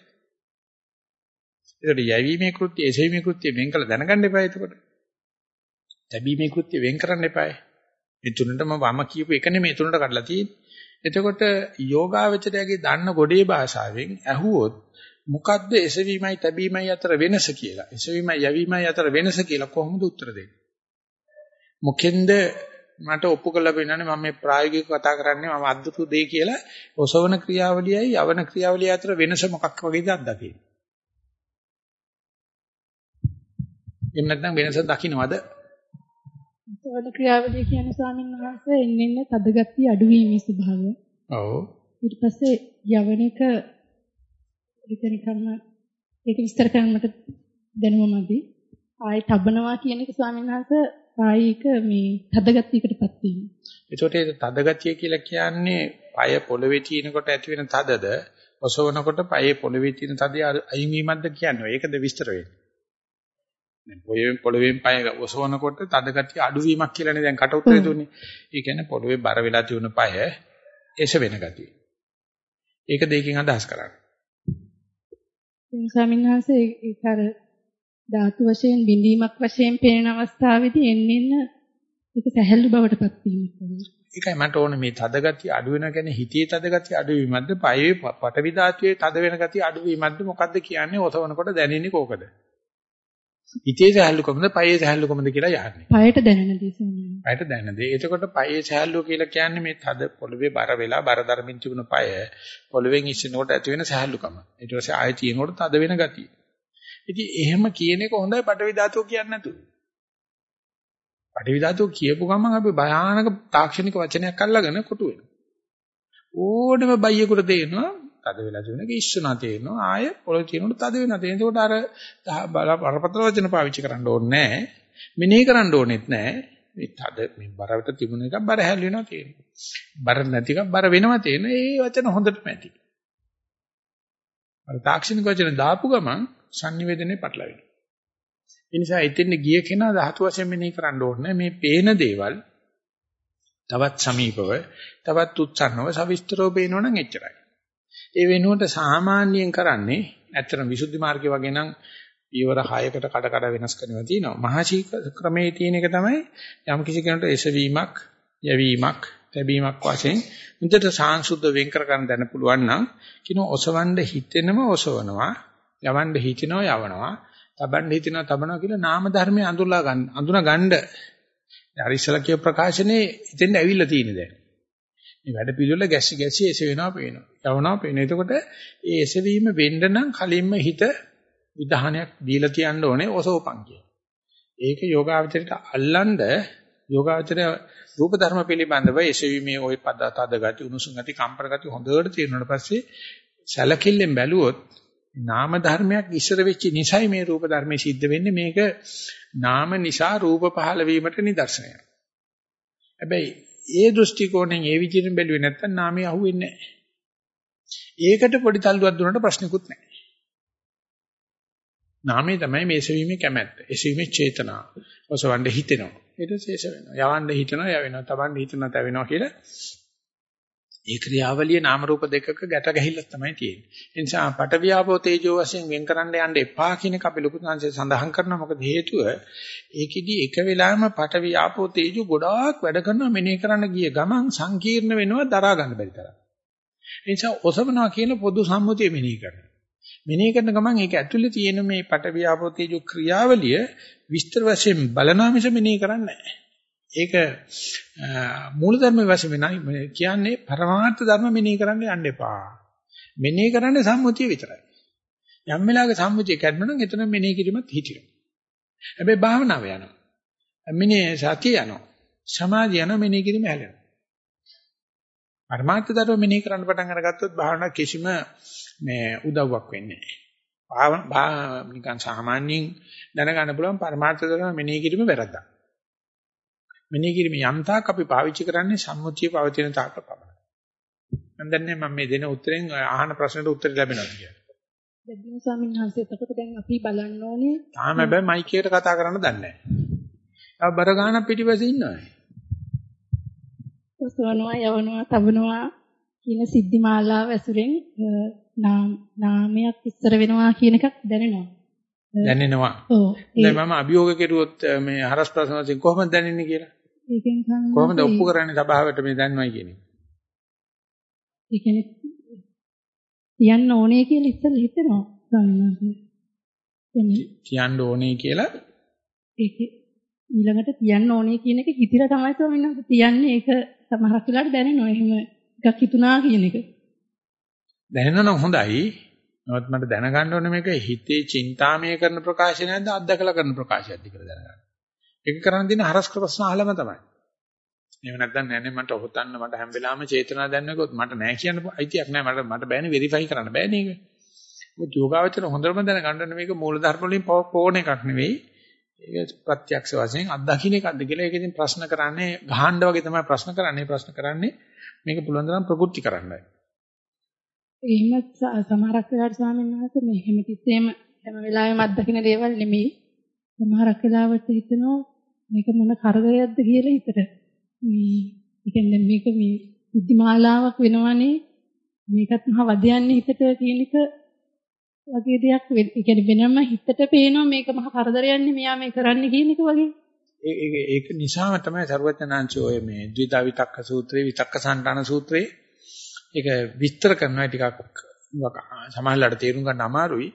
එතකොට යැවීමේ කෘත්‍ය එසවීමේ කෘත්‍ය වෙන් කළ දැනගන්න එපා එතකොට. තැබීමේ කෘත්‍ය වෙන් කරන්න එපායි මේ තුනටම වම කියපු එක නෙමෙයි තුනට කඩලා තියෙන්නේ. එතකොට යෝගාවචරයගේ දන්න ගොඩේ භාෂාවෙන් ඇහුවොත් මොකද්ද එසවීමයි තැබීමයි අතර වෙනස කියලා. එසවීමයි යැවීමයි අතර වෙනස කියලා කොහොමද උත්තර දෙන්නේ? මොකෙන්ද මට ඔප්පු කරලා පෙන්නන්නේ මම මේ ප්‍රායෝගිකව කතා කරන්නේ මම අද්දුතු දෙය කියලා ඔසවන ක්‍රියාවලියයි යවන ක්‍රියාවලිය අතර වෙනස මොකක් වගේද අත්දකින්න. එහෙම නැත්නම් වෙනස දකින්නවද? ඔසවන ක්‍රියාවලිය කියන්නේ ස්වාමීන් වහන්සේ එන්න එන්න තදගතිය අඩුවීමේ ස්වභාවය. ඔව්. ඊට පස්සේ යවන එක ඒක නිකම්ම ඒක විස්තර කරන්නට දැනුම මදි. ආයි තබනවා කියන එක ස්වාමීන් වහන්සේ කායික මේ තදගතියකටපත් වීම. ඒකට ඒ තදගතිය කියලා කියන්නේ পায় පොළවේ තියෙනකොට ඇති වෙන තදද ඔසවනකොට পায়ে පොළවේ තියෙන තදේ අයින් වීමක්ද කියන්නේ. ඒකද විස්තර වෙන්නේ. පොළවෙන් පොළවෙන් පය ඔසවනකොට තද ගතිය අඩුවීමක් කියලානේ දැන් කට උත්තරේ දුන්නේ. ඒ කියන්නේ පොළවේ බර වෙලා තියෙන පය එස වෙන ගතිය. ඒක දෙකකින් අදහස් කරන්නේ. ස්වාමීන් වහන්සේ ඒක අර ධාතු වශයෙන් බිඳීමක් වශයෙන් පේන අවස්ථාවේදී එන්නෙන්න ඒක සැහැල්ලු බවටපත් වීමක්. ඒකයි මට ඕනේ මේ තද ගතිය අඩු වෙන කියන්නේ හිතේ තද ගතිය අඩු වීමක්ද පයේ පටවි ධාතුවේ තද වෙන ගතිය අඩු වීමක්ද මොකද්ද කියන්නේ ඔසවනකොට දැනෙන්නේ කෝකද? හිතේ සහැල්ලුකමද පයේ සහැල්ලුකමද කියලා යහන්නේ. පයට දැනෙන දේ සෝනිය. පයට දැනෙන දේ. එතකොට පයේ සහැල්ලුව කියලා කියන්නේ මේ තද පොළවේ බර වෙලා බර ධර්මින් තිබුණ පය පොළවෙන් ඉස්සෙනකොට ඇති වෙන සහැල්ලුකම. ඊට පස්සේ ආයෙ තියෙනකොට තද වෙන ගතිය. ඉතින් එහෙම කියන එක හොඳයි පටවි ධාතුව කියන්නේ නැතුව. පටවි ධාතුව කියපු ගමන් අපි භයානක තාක්ෂණික වචනයක් අල්ලගෙන කොටු වෙනවා. ඕනෙම බයියෙකුට තේරෙනවා තද වෙලා තියෙන එක ඉස්සනා තේරෙනවා ආය පොළොවේ තියෙනකොට තද වෙනවා තේරෙන. ඒකට අර බරපතල වචන පාවිච්චි කරන්න ඕනේ නැහැ. මෙනෙහි කරන්න ඕනෙත් නැහැ. මේ තද මේ බරවට තිබුණ එක බර හැල් වෙනවා තේරෙනවා. බර නැති එකක් බර වෙනවා තේරෙන. ඒ වචන හොඳටම ඇති. අර තාක්ෂණික වචන දාපු ගමන් sannivedanaye පටලවෙනවා. ඒ නිසා එතෙන් ගිය කෙනා ධාතු වශයෙන් මෙනෙහි කරන්න ඕනේ මේ පේන දේවල් තවත් සමීපව තවත් උත්සන්නව සවිස්තරව පේනවනම් එච්චරයි. ඒ වෙනුවට සාමාන්‍යයෙන් කරන්නේ ඇත්තටම විසුද්ධි මාර්ගය වගේ නම් ඊවර 6කට කඩ කඩ වෙනස් කරනවා තියෙනවා. මහසී ක්‍රමයේ තියෙන එක තමයි යම් කිසි කෙනෙකුට එසවීමක්, යැවීමක්, තැබීමක් වශයෙන් මුදට සාංශුද්ධ වෙන් කර ගන්න දැන පුළුවන් නම් කිනෝ ඔසවන්න හිතෙනම ඔසවනවා, යවන්න හිතෙනවා යවනවා, තබන්න හිතෙනවා තබනවා කියලා නාම ධර්මයේ අඳුරලා ගන්න, අඳුනා ගන්න. අර ඉස්සලා කිය ප්‍රකාශනේ ඉතින් ඇවිල්ලා තියෙන දැන්. මේ වැඩ පිළිවෙල ගැසි ගැසි එස වෙනවා පේනවා. යවනවා පේනවා. එතකොට ඒ එසවීම වෙන්න නම් කලින්ම හිත විධානයක් දීලා තියන්න ඕනේ ඔසෝපං කිය. ඒක යෝගාවචරයට අල්ලන්ඩ යෝගාවචරය රූප ධර්ම පිළිබඳව එසවීමේ ওই පද තද ගති උණුසුම් ගති කම්පන ගති හොඳට තේරුණාට පස්සේ සැලකිල්ලෙන් බැලුවොත් නාම ධර්මයක් ඉස්සර වෙච්ච නිසයි මේ රූප ධර්මයේ සිද්ධ වෙන්නේ මේක නාම නිසා රූප පහළ වීමට නිදර්ශනයක්. හැබැයි ඒ දෘෂ්ටි කෝණයෙන් ඒ විදිහෙන් බැලුවේ නැත්නම් නාමය අහුවෙන්නේ නැහැ. ඒකට පොඩි තල්ලුවක් දුන්නට ප්‍රශ්නකුත් නැහැ. නාමය තමයි මේ එසවීමේ කැමැත්ත. එසවීමේ චේතනාව. ඔසවන්න හිතෙනවා. ඊට ශේෂ වෙනවා. යවන්න හිතනවා, යවෙනවා. තබන්න හිතනවා, තවෙනවා කියලා ඒ ක්‍රියාවලිය නාම රූප දෙකක ගැට ගැහිල්ලක් තමයි තියෙන්නේ. ඒ නිසා පටවියාපෝ තේජෝ වශයෙන් වෙන් කරන්න යන්න එපා කියන එක අපි ලොකු සංසේ සඳහන් කරනවා. මොකද හේතුව ඒකෙදි එක වෙලාවෙම පටවියාපෝ තේජෝ ගොඩාක් වැඩ කරනවා මෙනේ කරන්න ගිය ගමන් සංකීර්ණ වෙනවා දරා ගන්න බැරි තරම්. ඒ නිසා ඔසවනවා කියන පොදු සම්මුතිය මෙනෙහි කරනවා. මෙනෙහි කරන ගමන් ඒක ඇතුලේ තියෙන මේ පටවියාපෝ තේජෝ ක්‍රියාවලිය විස්තර වශයෙන් බලනවා මිස මෙනෙහි කරන්නේ නැහැ. ඒක මූලධර්ම වශයෙන් කියන්නේ පරමාර්ථ ධර්ම මෙනෙහි කරන්න යන්න එපා. මෙනෙහි කරන්නේ සම්මුතිය විතරයි. යම් වෙලාවක සම්මුතිය කැඩුණා නම් එතන මෙනෙහි කිරීමත් හිතිරෙනවා. හැබැයි භාවනාව යනවා. මෙනෙහි සතිය යනවා. සමාධිය යනවා මෙනෙහි කිරීම හැලෙනවා. පරමාර්ථ ධර්ම මෙනෙහි කරන්න පටන් අරගත්තොත් භාවනා කිසිම මේ උදව්වක් වෙන්නේ නැහැ. නිකන් සාමාන්‍යයෙන් දැනගන්න පුළුවන් පරමාර්ථ ධර්ම මෙනෙහි කිරීම වැරද්දක්. මෙනෙහි කිරීම යම් තාක් අපි පාවිච්චි කරන්නේ සම්මුතිය පවතින තාක් පමණයි. මම දන්නේ මම මේ දෙන උත්තරෙන් අහන ප්‍රශ්නෙට උත්තර ලැබෙනවද කියලා. දෙවියන් ස්වාමීන් වහන්සේ එතකොට දැන් අපි බලන්න ඕනේ. තාම හැබැයි මයික් එකට කතා කරන්න දන්නේ නැහැ. ආ බර ගන්න පිටිපස්සේ ඉන්නවා. ඔසවනවා යවනවා තබනවා කියන සිද්ධි මාලාව ඇසුරෙන් නාමයක් ඉස්සර වෙනවා කියන එකක් දැනෙනවා. දැනෙනවා. ඔව්. දැන් මම අභියෝග කෙරුවොත් මේ හරස් ප්‍රශ්න වශයෙන් කොහොමද දැනෙන්නේ කියලා? ඒකෙන් සම්මත කොහොමද ඔප්පු කරන්නේ සභාවට මේ දන්නවයි කියන්නේ? ඒ කියන්නේ කියන්න ඕනේ කියලා ඉස්සෙල්ලා හිතෙනවා ස්වාමීන්. කියන්න ඕනේ කියලා ඒක ඊළඟට තියන්න ඕනේ කියන එක හිතිලා තමයි ස්වාමීන් වහන්සේ තියන්නේ ඒක සමහරක් වෙලාවට දැනෙනවා එහෙම එකක් හිතුණා කියන එක. දැනෙනවා හොඳයි. නමුත් මට දැනගන්න ඕනේ මේක හිතේ චින්තාමය කරන ප්‍රකාශය නැද්ද අත්දකලා කරන ප්‍රකාශයක්ද කියලා දැනගන්න. ඒක කරන්න තියෙන හරස් ප්‍රශ්න අහලම තමයි. එහෙම නැත්නම් නෑ නේ මට ඔහොතන්න මට හැම වෙලාවෙම චේතනා දැනනකොත් මට නෑ කියන්න අයිතියක් නෑ මට මට බෑනේ වෙරිෆයි කරන්න බෑනේ ඒක. මොකද යෝගාවචර හොඳටම දැනගන්න මේක මූලධර්ම වලින් පෝන එකක් නෙවෙයි. ඒක ප්‍රත්‍යක්ෂ වශයෙන් අත්දකින්න එකක්ද කියලා ඒක ඉතින් ප්‍රශ්න කරන්නේ ගහන්න වගේ තමයි ප්‍රශ්න කරන්නේ ප්‍රශ්න කරන්නේ මේක පුළුවන් තරම් ප්‍රකෘති කරන්නයි. එහෙම සමහරක් වෙලාවට ස්වාමීන් වහන්සේ මේ හැමතිස්සෙම හැම වෙලාවෙම අත්දකින්න දේවල් නෙමෙයි. සමහරක් වෙලාවට හිතෙනවා මේක මොන කරදරයක්ද කියලා හිතට. මේ කියන්නේ මේක මේ බුද්ධිමාලාවක් වෙනවනේ. මේකත් මහ වදයන්නේ හිතට කියන එක වගේ දෙයක් ඒ කියන්නේ වෙනම හිතට පේනවා මේක මහ කරදරයක්නේ මෙයා මේ කරන්නේ කියන එක වගේ. ඒක ඒක නිසාම තමයි සරුවචනාංශ ඔය මේ ද්විදා විතක්ක සූත්‍රයේ විතක්ක සම්ඨාන සූත්‍රයේ. ඒක විස්තර කරනවා ටිකක්. සමහරවිට තේරුම් ගන්න අමාරුයි.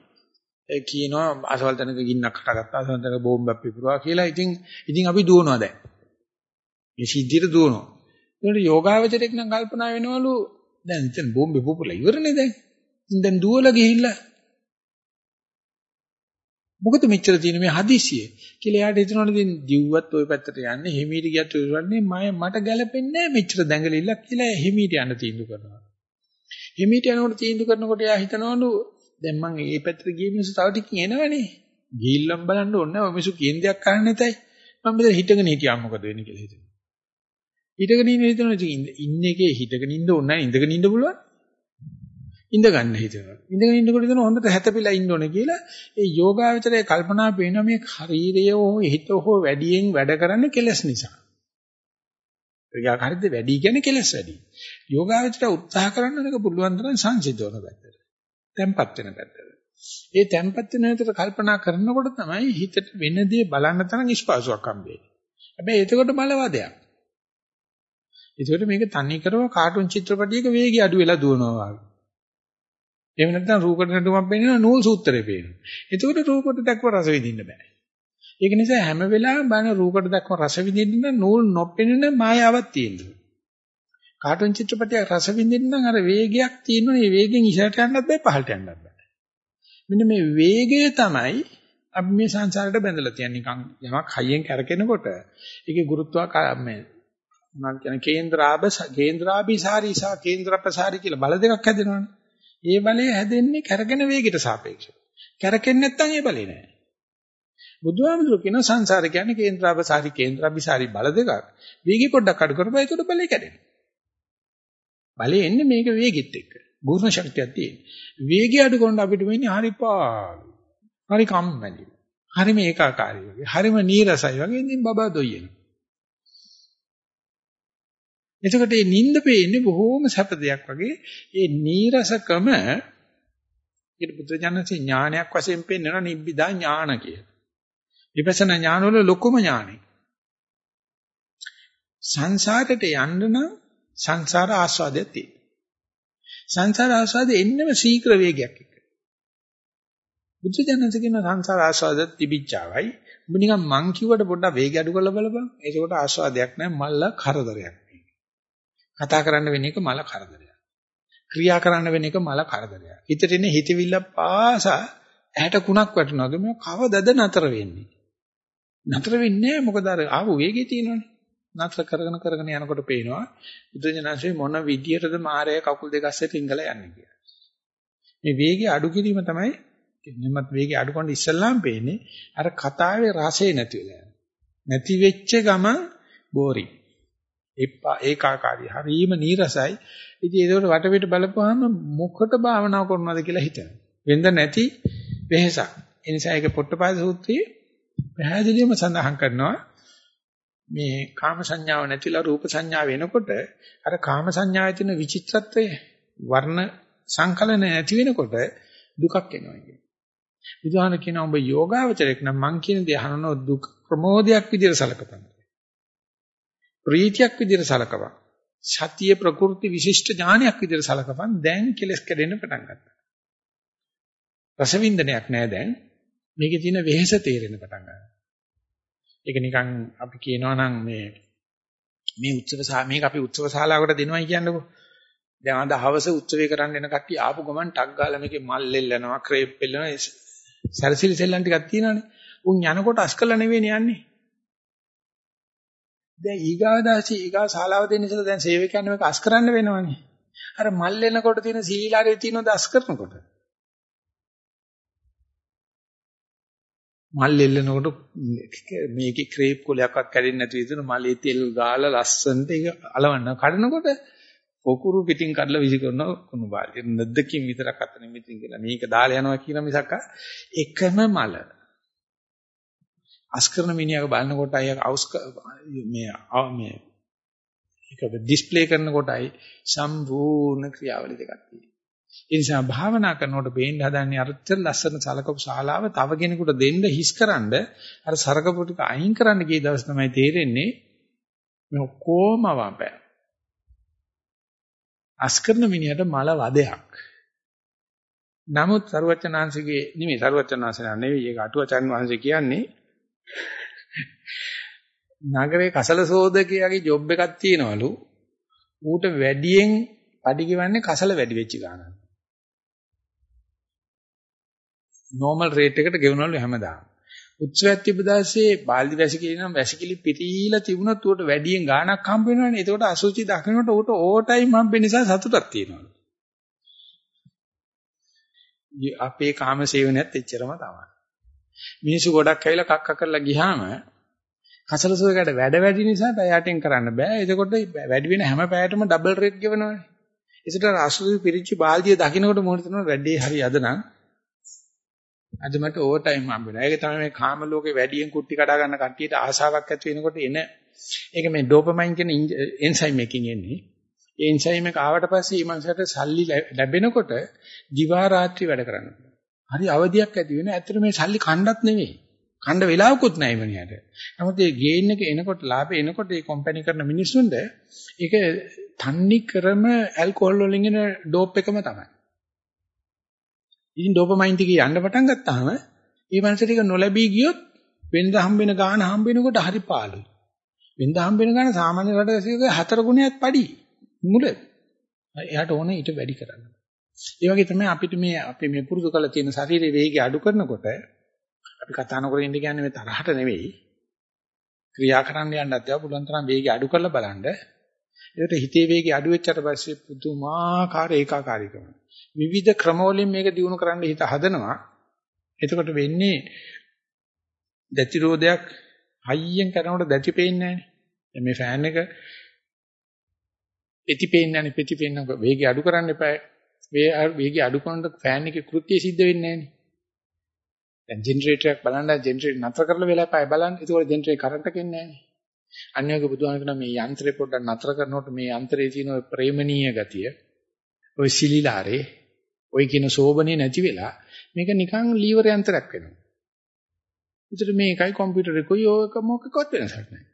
ඒ කියනවා අසවල් තැනක ගින්නක් හටගත්තා අසවල් තැනක බෝම්බයක් පිපුරුවා කියලා ඉතින් ඉතින් අපි දුවනවා දැන්. මේ සිද්ධියට දුවනවා. ඒකට යෝගාවචරයක් නම් කල්පනා වෙනවලු දැන් ඉතින් බෝම්බේ පුපුරලා ඉවරනේ දැන්. ඉතින් දැන් දුවලා ගිහිල්ලා. මොකද මෙච්චර තියෙන මේ හදිසිය කියලා එයාට හිතනවනේ ඉතින් දිව්වත් ওই පැත්තට යන්නේ හිමීට ගියත් උරන්නේ මම මට ගැලපෙන්නේ නැහැ මෙච්චර දැඟලිල්ලක් කියලා හිමීට යන්න තීන්දුව කරනවා. හිමීට යනකොට තීන්දුව කරනකොට එයා හිතනවලු දැන් මං මේ පැත්තට ගිය මිනිස්සු තව ටිකක් එනවනේ ගිහිල්ලම් බලන්න ඕනේ නැහැ මිනිස්සු කියන දෙයක් අහන්න නැතයි මම මෙතන හිටගෙන හිටියා මොකද වෙන්නේ කියලා හිතනවා හිටගෙන ඉන්න හිතනවා ඉන්න එකේ හිටගෙන ඉන්න ඕනේ නැහැ ඉඳගෙන ඉන්න පුළුවන් ඉඳ ගන්න හිතනවා. ඉඳගෙන ඉන්නකොට හිතන හොඳට හැතපිලා ඉන්න ඕනේ කියලා ඒ යෝගාවචරයේ කල්පනා පේනවා මේ ශරීරය හෝ හිත හෝ වැඩියෙන් වැඩ කරන්නේ කෙලස් නිසා. ඒක හරිද වැඩි කියන්නේ කෙලස් වැඩි. යෝගාවචරය උත්සාහ කරන එක පුළුවන් තරම් සංසිද්ධවන පැත්තට. තැම්පත් වෙන පැත්තට. ඒ තැම්පත් වෙන විතර කල්පනා කරනකොට තමයි හිතට වෙන දේ බලන්න තරම් ස්පාසුවක් හම්බෙන්නේ. හැබැයි එතකොට බලවදයක්. ඒකට මේක තනි කරව කාටුන් චිත්‍රපටයක වේගය අඩු වෙලා දුවනවා වගේ. එහෙම නැත්නම් රූකඩ නටුමක් පෙන්නන නූල් සූත්‍රය පේනවා. එතකොට රූකඩ දැක්ව රස විඳින්න බෑ. ඒක නිසා හැම වෙලාවෙම බලන රූකඩ දැක්ව රස විඳින්න නූල් නොපෙනෙන මායාවක් තියෙනවා. කාටුන් චිත්‍රපටයක් රස විඳින්න නම් අර වේගයක් තියෙනවා. මේ වේගෙන් ඉහළට යන්නත් බෑ පහළට යන්නත් බෑ. මෙන්න මේ වේගය තමයි අපි මේ සංසාරයට බැඳලා තියන්නේ. නිකන් යමක් හයියෙන් කරකිනකොට ඒකේ ගුරුත්වාකර්ෂණය මොනවද කියන්නේ කේන්ද්‍රාභ කේන්ද්‍රාභිසාරීසා කේන්ද්‍රප්‍රසාරී කියලා බල දෙකක් හැදෙනවනේ. ඒ බලය හැදෙන්නේ කැරගෙන වේගයට සාපේක්ෂව. කැරකෙන්නේ නැත්නම් ඒ බලේ නැහැ. බුදුහාමුදුරු කියන සංසාර කියන්නේ කේන්ද්‍රාපසාරි කේන්ද්‍රාபிසාරි බල දෙකක්. වේගය පොඩ්ඩක් අඩු කරපුවා ඒකට බලය කැඩෙනවා. බලය එන්නේ මේක වේගෙත් එක්ක. ගුණ ශක්තියක් තියෙන. වේගය අඩු කරන අපිට වෙන්නේ හරි පාළු. හරි කම්මැලි. හරිම ඒකාකාරී වගේ. හරිම නීරසයි වගේ ඉතින් බබා දොයියන. එතකොට මේ නිින්ද පේන්නේ බොහෝම සැප දෙයක් වගේ. ඒ නීරසකම ඊට බුද්ධජනසේ ඥානයක් වශයෙන් පෙන්වන නිබ්බිදා ඥාන කියලා. විපස්සනා ඥාන වල ලොකුම ඥානෙ. සංසාරයට යන්න නම් සංසාර ආස්වාදයක් තියෙනවා. සංසාර ආස්වාදේ එන්නම ශීඝ්‍ර වේගයක් එක්ක. බුද්ධජනසේ කියන සංසාර ආස්වාදයක් තිබිච්චාවයි. ඔබ නිකන් මං කිව්වට පොඩ්ඩක් වේගය අඩු කරලා බලපන්. ඒකෝට ආස්වාදයක් නැහැ මල්ල කරදරයක්. කතා කරන්න වෙන එක මල කරදරයක්. ක්‍රියා කරන්න වෙන එක මල කරදරයක්. හිතට එන හිතවිල්ල පාසා ඇහැට කුණක් වැටෙනවා. මේ කවදද නතර වෙන්නේ? නතර වෙන්නේ මොකද අර ආව වේගය තියෙනවනේ. නතර කරගෙන කරගෙන යනකොට පේනවා බුදුජනසෙ මොන විදියටද මාරය කකුල් දෙක අස්සට ඉංගලා යන්නේ කියලා. මේ වේගය අඩු කිරීම තමයි එන්නමත් වේගය අඩු කරන ඉස්සල්ලාම පේන්නේ අර කතාවේ රසය නැති වෙලා නැති වෙච්ච ගමන් බෝරින්. එපා ඒකාකාරී හරීම නීරසයි. ඉතින් ඒකට වටපිට බලපුවාම මොකට භාවනා කරනවද කියලා හිතෙනවා. වෙන්ද නැති වෙහසක්. ඒ නිසා ඒක පොට්ටපාද සූත්‍රයේ පැහැදිලිවම සඳහන් කරනවා මේ කාම සංඥාව නැතිලා රූප සංඥාව වෙනකොට අර කාම සංඥාවේ තියෙන විචිත්‍රත්වය වර්ණ සංකලන නැති වෙනකොට දුකක් එනවා කියන්නේ. විද්‍යාන කියන ඔබ යෝගාවචරයක් නම් මං කියන දේ අහනෝ දුක් ප්‍රමෝදයක් විදිහට සලකපන්. ප්‍රීතියක් විදිහට සලකපන්. සතිය ප්‍රකෘති විශිෂ්ට ඥානයක් විදිහට සලකපන්. දැන් කෙලස් කැඩෙන්න පටන් ගත්තා. රසවින්දනයක් නෑ දැන්. මේකේ තියෙන වෙහෙස තේරෙන්න පටන් ගන්නවා. ඒක නිකන් අපි කියනවා නම් මේ මේ උත්සව මේක අපි උත්සව ශාලාවකට දෙනවයි කියන්නකෝ. දැන් අද හවස උත්සවය කරන්න එන කට්ටිය ආපු ගමන් ටක් ගාලා මේකේ මල් එල්ලනවා, ක්‍රේප් එල්ලනවා, සැරසිලි සෙල්ලම් ටිකක් තියෙනවානේ. උන් යනකොට අස්කලා නෙවෙයි යන්නේ. දැන් ඊගාව දාසී ඊගාව ශාලාව දෙන්න ඉස්සෙල්ලා දැන් සේවකයන් මේක අස් කරන්න වෙනවනේ. අර මල් එනකොට තියෙන සීලාරේ තියෙනවද අස් කරනකොට? මල් එල්ලනකොට මේකේ ක්‍රේප් කොලයක්වත් කැඩෙන්නේ නැති විදිහට මලේ තෙල් ගාලා ලස්සනට ඒක අලවන්න. කඩනකොට පොකුරු පිටින් කඩලා විසි කරනවා කුණු බාලේ. නැද්දකින් විතරක් අතනින් මිතින් කියලා. මේක දාලා යනවා කියන මිසක් එකම මල. අස්කරන මිනිහාක බලනකොට අය අවුස් මේ මේ ඒක ඩිස්ප්ලේ කරනකොටයි සම්පූර්ණ ක්‍රියාවලිය දෙකක් තියෙන්නේ. ඒ නිසා භාවනා කරනකොට බේන්න හදන්නේ අරතර ලස්සන සලකපු ශාලාව තව කෙනෙකුට දෙන්න හිස්කරනද අර සරකපු ටික අයින් කරන්න ගිය දවස් තමයි තේරෙන්නේ මේ ඔක්කොම වපෑ. අස්කරන මිනිහට මල වදයක්. නමුත් සරුවචනාංශගේ නෙමෙයි සරුවචනාංශ නෙවෙයි ඒක අටුවචන් වහන්සේ කියන්නේ නගරේ කසල සෝදකයාගේ ජොබ් එකක් තියෙනවලු ඌට වැඩියෙන් පඩි ගෙවන්නේ කසල වැඩි වෙච්ච ගානක්. Normal rate එකට ගෙවනවලු හැමදාම. උත්සවයක් තිබදාසේ බාල්දි වැසිකිලි නම් වැසිකිලි පිටිලා තිබුණොත් ඌට වැඩියෙන් ගාණක් හම්බ වෙනවනේ. ඒකට අසුචි දකින්නට ඌට ඕ ටයිම් හම්බෙන නිසා සතුටක් තියෙනවලු. අපේ කාම සේවනයත් එච්චරම තමයි. මිනිස්සු ගොඩක් ඇවිල්ලා කක්ක කරලා ගියාම කසලසෝයකට වැඩ වැඩි නිසා පැය 8න් කරන්න බෑ. එතකොට වැඩි වෙන හැම පැයටම ඩබල් රේට් ගෙවනවනේ. ඒසට අසුසු පිරිච්ච බාල්දිය දකින්නකොට මොකද තනන වැඩේ හරි අද නම් අද මට ඕවර් ටයිම් හම්බ වෙනවා. ඒක තමයි මේ කාම ලෝකේ වැඩියෙන් කුට්ටි කඩා ගන්න කට්ටියට ආශාවක් ඇති වෙනකොට එන ඒක මේ ඩෝපමයින් කියන එන්සයිම් එකකින් එන්නේ. ඒ එන්සයිම් එක ආවට පස්සේ මේ මනසට සල්ලි ලැබෙනකොට දිවා රාත්‍රී වැඩ කරනවා. හරි අවදියක් ඇති වෙන. ඇත්තට මේ සල්ලි කණ්ඩත් නෙවෙයි. කණ්ඩ වෙලාවකුත් නැහැ මනියට. නමුත් මේ ගේන් එක එනකොට ලාභය එනකොට මේ කම්පැනි කරන මිනිස්සුන්ට ඒක තන්නි ක්‍රම ඇල්කොහොල් වලින් එන ඩෝප් එකම තමයි. ඉතින් ඩෝපමයින් ටික යන්න පටන් ගත්තාම මේ මනසට ටික නොලැබී ගියොත් වෙනද හම්බෙන ගාන හම්බෙනකොට හරි පාළුයි. වෙනද හම්බෙන ගාන සාමාන්‍ය රටකසියක හතර ගුණයක් පඩි. මුල. එයාට ඕනේ ඊට වැඩි කරන්න. ඒ වගේ තමයි අපිට මේ අපි මේ පුරුදු කරලා තියෙන ශරීරයේ වේගය අඩු කරනකොට අපි කතා නොකර ඉන්න කියන්නේ මේ තරහට නෙවෙයි. ක්‍රියා කරන්න යන්නත් ඒවා පුළුවන් තරම් වේගය අඩු කරලා බලන්න. ඒකට හිතේ වේගය අඩු වෙච්චට පස්සේ පුදුමාකාර ඒකාකාරීකම. විවිධ ක්‍රමවලින් මේක දිනු කරන්න හිත හදනවා. එතකොට වෙන්නේ දැතිරෝධයක් හයියෙන් කරනකොට දැති පේන්නේ නැහැ. මේ ෆෑන් එක පෙති පේන්නේ නැහැ. පෙති පේන්න වේගය අඩු කරන්න එපා. වේගය අඩු කරනකොට ෆෑන් එකේ කෘත්‍ය සිද්ධ වෙන්නේ නැහැ. දැන් ජෙනරේටරයක් බලන්න ජෙනරේටර් නතර කරලා වෙලා පාය බලන්න. ඒකෝර ජෙනරේටර් කරන්ට් එකක් එන්නේ නැහැ. අන්‍යෝග බුදුහාම කියන මේ යන්ත්‍රය පොඩ්ඩක් නතර කරනකොට මේ යන්ත්‍රයේ තියෙන ඔය ප්‍රේමණීය ගතිය, ඔය සිලිලාරේ, ඔය කියන සෝබනේ නැති වෙලා මේක නිකන් ලීවර යන්ත්‍රයක් වෙනවා. ඒතර මේකයි කම්පියුටර් එකයි ඔයක මොකක්වත් වෙනසක් නැහැ.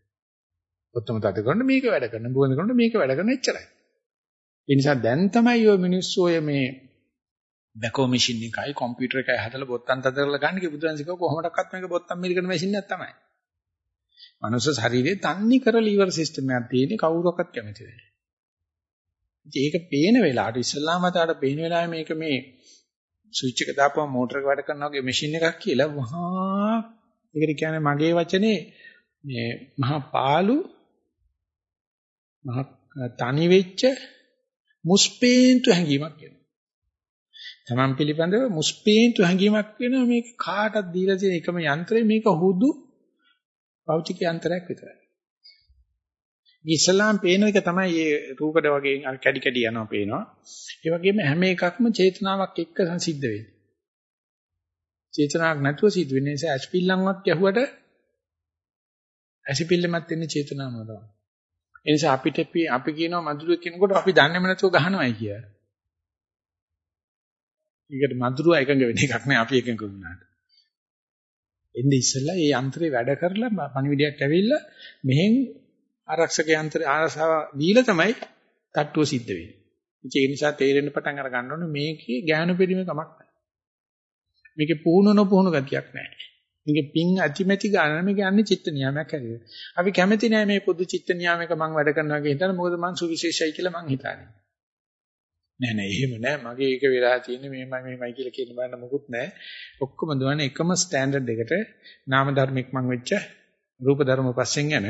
ඔත්තම තද කරන මේක වැඩ කරන, බුවඳ කරන මේක වැඩ කරන එච්චරයි. ඒ නිසා දැන් තමයි ඔය මිනිස්සු ඔය මේ බැකෝ මැෂින් එකයි කම්පියුටර් එකයි හදලා බොත්තම් තද කරලා ගන්න කි බුදුරජාණන් කිව්ව කොහොමඩක්වත් මේක බොත්තම් මිරිකන මැෂින් එකක් තමයි. මනුස්ස ශරීරයේ තන්නේ කර ලීවර් සිස්ටම් එකක් තියෙන්නේ කවුරක්වත් කැමති නැහැ. ඒක පේන වෙලාවට ඉස්ලාම මතයට පේන වෙලාවේ මේක මේ ස්විච් එක දාපුවම මෝටර එක වැඩ කරනවා වගේ මැෂින් එකක් කියලා වහා ඒකට කියන්නේ මගේ වචනේ මේ මහා පාළු මහා තනි වෙච්ච මුස්පේන්තු හැඟීමක් කියනවා. තමන් පිළිබඳව මුස්පීන්තු හැඟීමක් වෙනවා මේක කාටත් දීලා තියෙන එකම යන්ත්‍රය මේක හුදු භෞතික යන්ත්‍රයක් විතරයි. ඉස්ලාම් පේන එක තමයි මේ රූකඩ වගේ කැඩි කැඩි යනවා පේනවා. ඒ වගේම හැම එකක්ම චේතනාවක් එක්ක සිද්ධ වෙන්නේ. චේතනාවක් නැතුව සිද්ධ වෙන්නේ නිසා ඇස්පිල්ලම්වත් ගැහුවට ඇසිපිල්ලමත් වෙන්නේ චේතනාවම තමයි. ඒ නිසා අපිට අපි කියනවා මధుරයක් කෙනෙකුට අපි දන්නේම නැතුව ගහනවායි කියලා. ඒකට මధుරව එකඟ වෙන එකක් නෑ අපි එකඟ වුණාට. එන්නේ ඉස්සෙල්ලා මේ යන්ත්‍රේ වැඩ කරලා පණිවිඩයක් ඇවිල්ලා මෙහෙන් ආරක්ෂක යන්ත්‍රය ආරසාව දීලා තමයි තට්ටුව සිද්ධ වෙන්නේ. ඒ නිසා තේරෙන්න පටන් අර ගන්න ඕනේ මේකේ ඥාන පරිමේ කමක් නැහැ. මේකේ පුහුණු නොපුහුණු ගතියක් නැහැ. මේක පිං අතිමැති ගන්න මේක යන්නේ චිත්ත නියාමයක් හැටියට. අපි කැමති නෑ මේ පොදු චිත්ත නියාමයක මම වැඩ කරනවා කියන හිතන මොකද මං සුවිශේෂයි කියලා මං හිතන්නේ. නෑ නෑ එහෙම නෑ මගේ එක වෙලා තියෙන්නේ මෙහෙමයි මෙහෙමයි කියලා කියන බෑන මොකුත් නෑ. ඔක්කොම දුවන්නේ එකම ස්ටෑන්ඩඩ් එකට නාම ධර්මික මං වෙච්ච රූප ධර්ම පස්සෙන් යන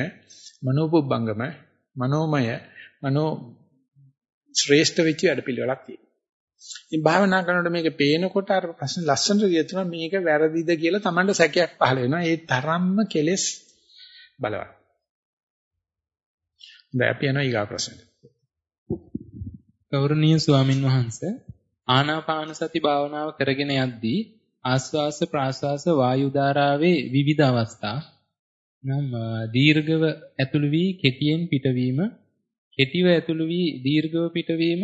මනෝපුබ්බංගම මනෝමය මනෝ ශ්‍රේෂ්ඨ වෙච්ච වැඩපිළිවෙලක් තියෙනවා. ඉතින් භාවනා කරනකොට මේක පේනකොට අර ප්‍රශ්න ලස්සනට කියනවා මේක වැරදිද කියලා Tamanට සැකයක් පහළ වෙනවා. ඒ තරම්ම කෙලෙස් බලවත්. දැන් අපි යනවා ඊගා ප්‍රශ්නෙට. ගෞරවනීය ස්වාමින් වහන්සේ ආනාපාන සති භාවනාව කරගෙන යද්දී ආස්වාස ප්‍රාස්වාස වායු ධාරාවේ විවිධ අවස්ථා නම් දීර්ඝව ඇතුළු වී කෙටියෙන් පිටවීම කෙටිව ඇතුළු වී දීර්ඝව පිටවීම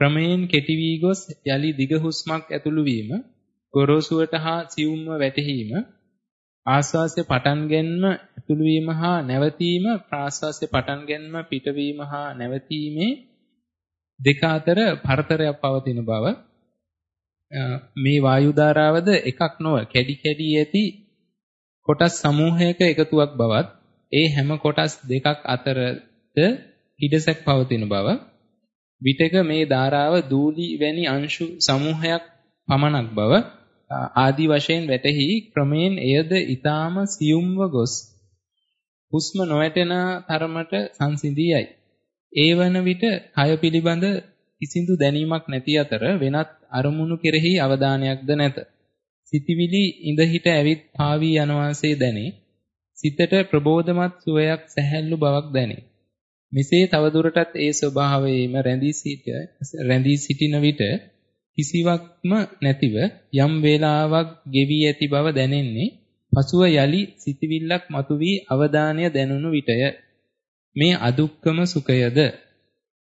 ක්‍රමයෙන් කෙටි වී ගොස් යලි දිග හුස්මක් ඇතුළු වීම ගොරෝසුවට හා සියුම්ව වැටහීම ආස්වාස්ය පටන් ගැනීම ඇතුළු වීම හා නැවතීම ප්‍රාස්වාස්ය පටන් ගැනීම පිටවීම හා නැවතීමේ දෙක අතර පරතරයක් පවතින බව මේ වායු ධාරාවද එකක් නොව කැඩි කැඩි ඇති කොටස් සමූහයක එකතුවක් බවත් ඒ හැම කොටස් දෙකක් අතරද හිඩසක් පවතින බව විටක මේ ධාරාව දූලි වැනි අංශු සමූහයක් පමණක් බව ආදි වශයෙන් වැටහි ක්‍රමයෙන් එයද ඊටාම සියුම්ව ගොස් හුස්ම නොවැටෙන තරමට සංසිඳී යයි. ඒ වන විට කය පිළිබඳ කිසිදු දැනීමක් නැති අතර වෙනත් අරමුණු කෙරෙහි අවධානයක්ද නැත. සිතවිලි ඉඳ හිට ඇවිත් පාවී යන වාසේ දැනේ. සිතට ප්‍රබෝධමත් සුවයක් සැහැල්ලු බවක් දැනේ. මෙසේ තවදුරටත් ඒ ස්වභාවයේම රැඳී සිට රැඳී සිටින විට කිසිවක්ම නැතිව යම් වේලාවක් ගෙවි ඇති බව දැනෙන්නේ පසුව යලි සිතවිල්ලක් මතුවී අවධානය දැනුණු විටය මේ අදුක්කම සුඛයද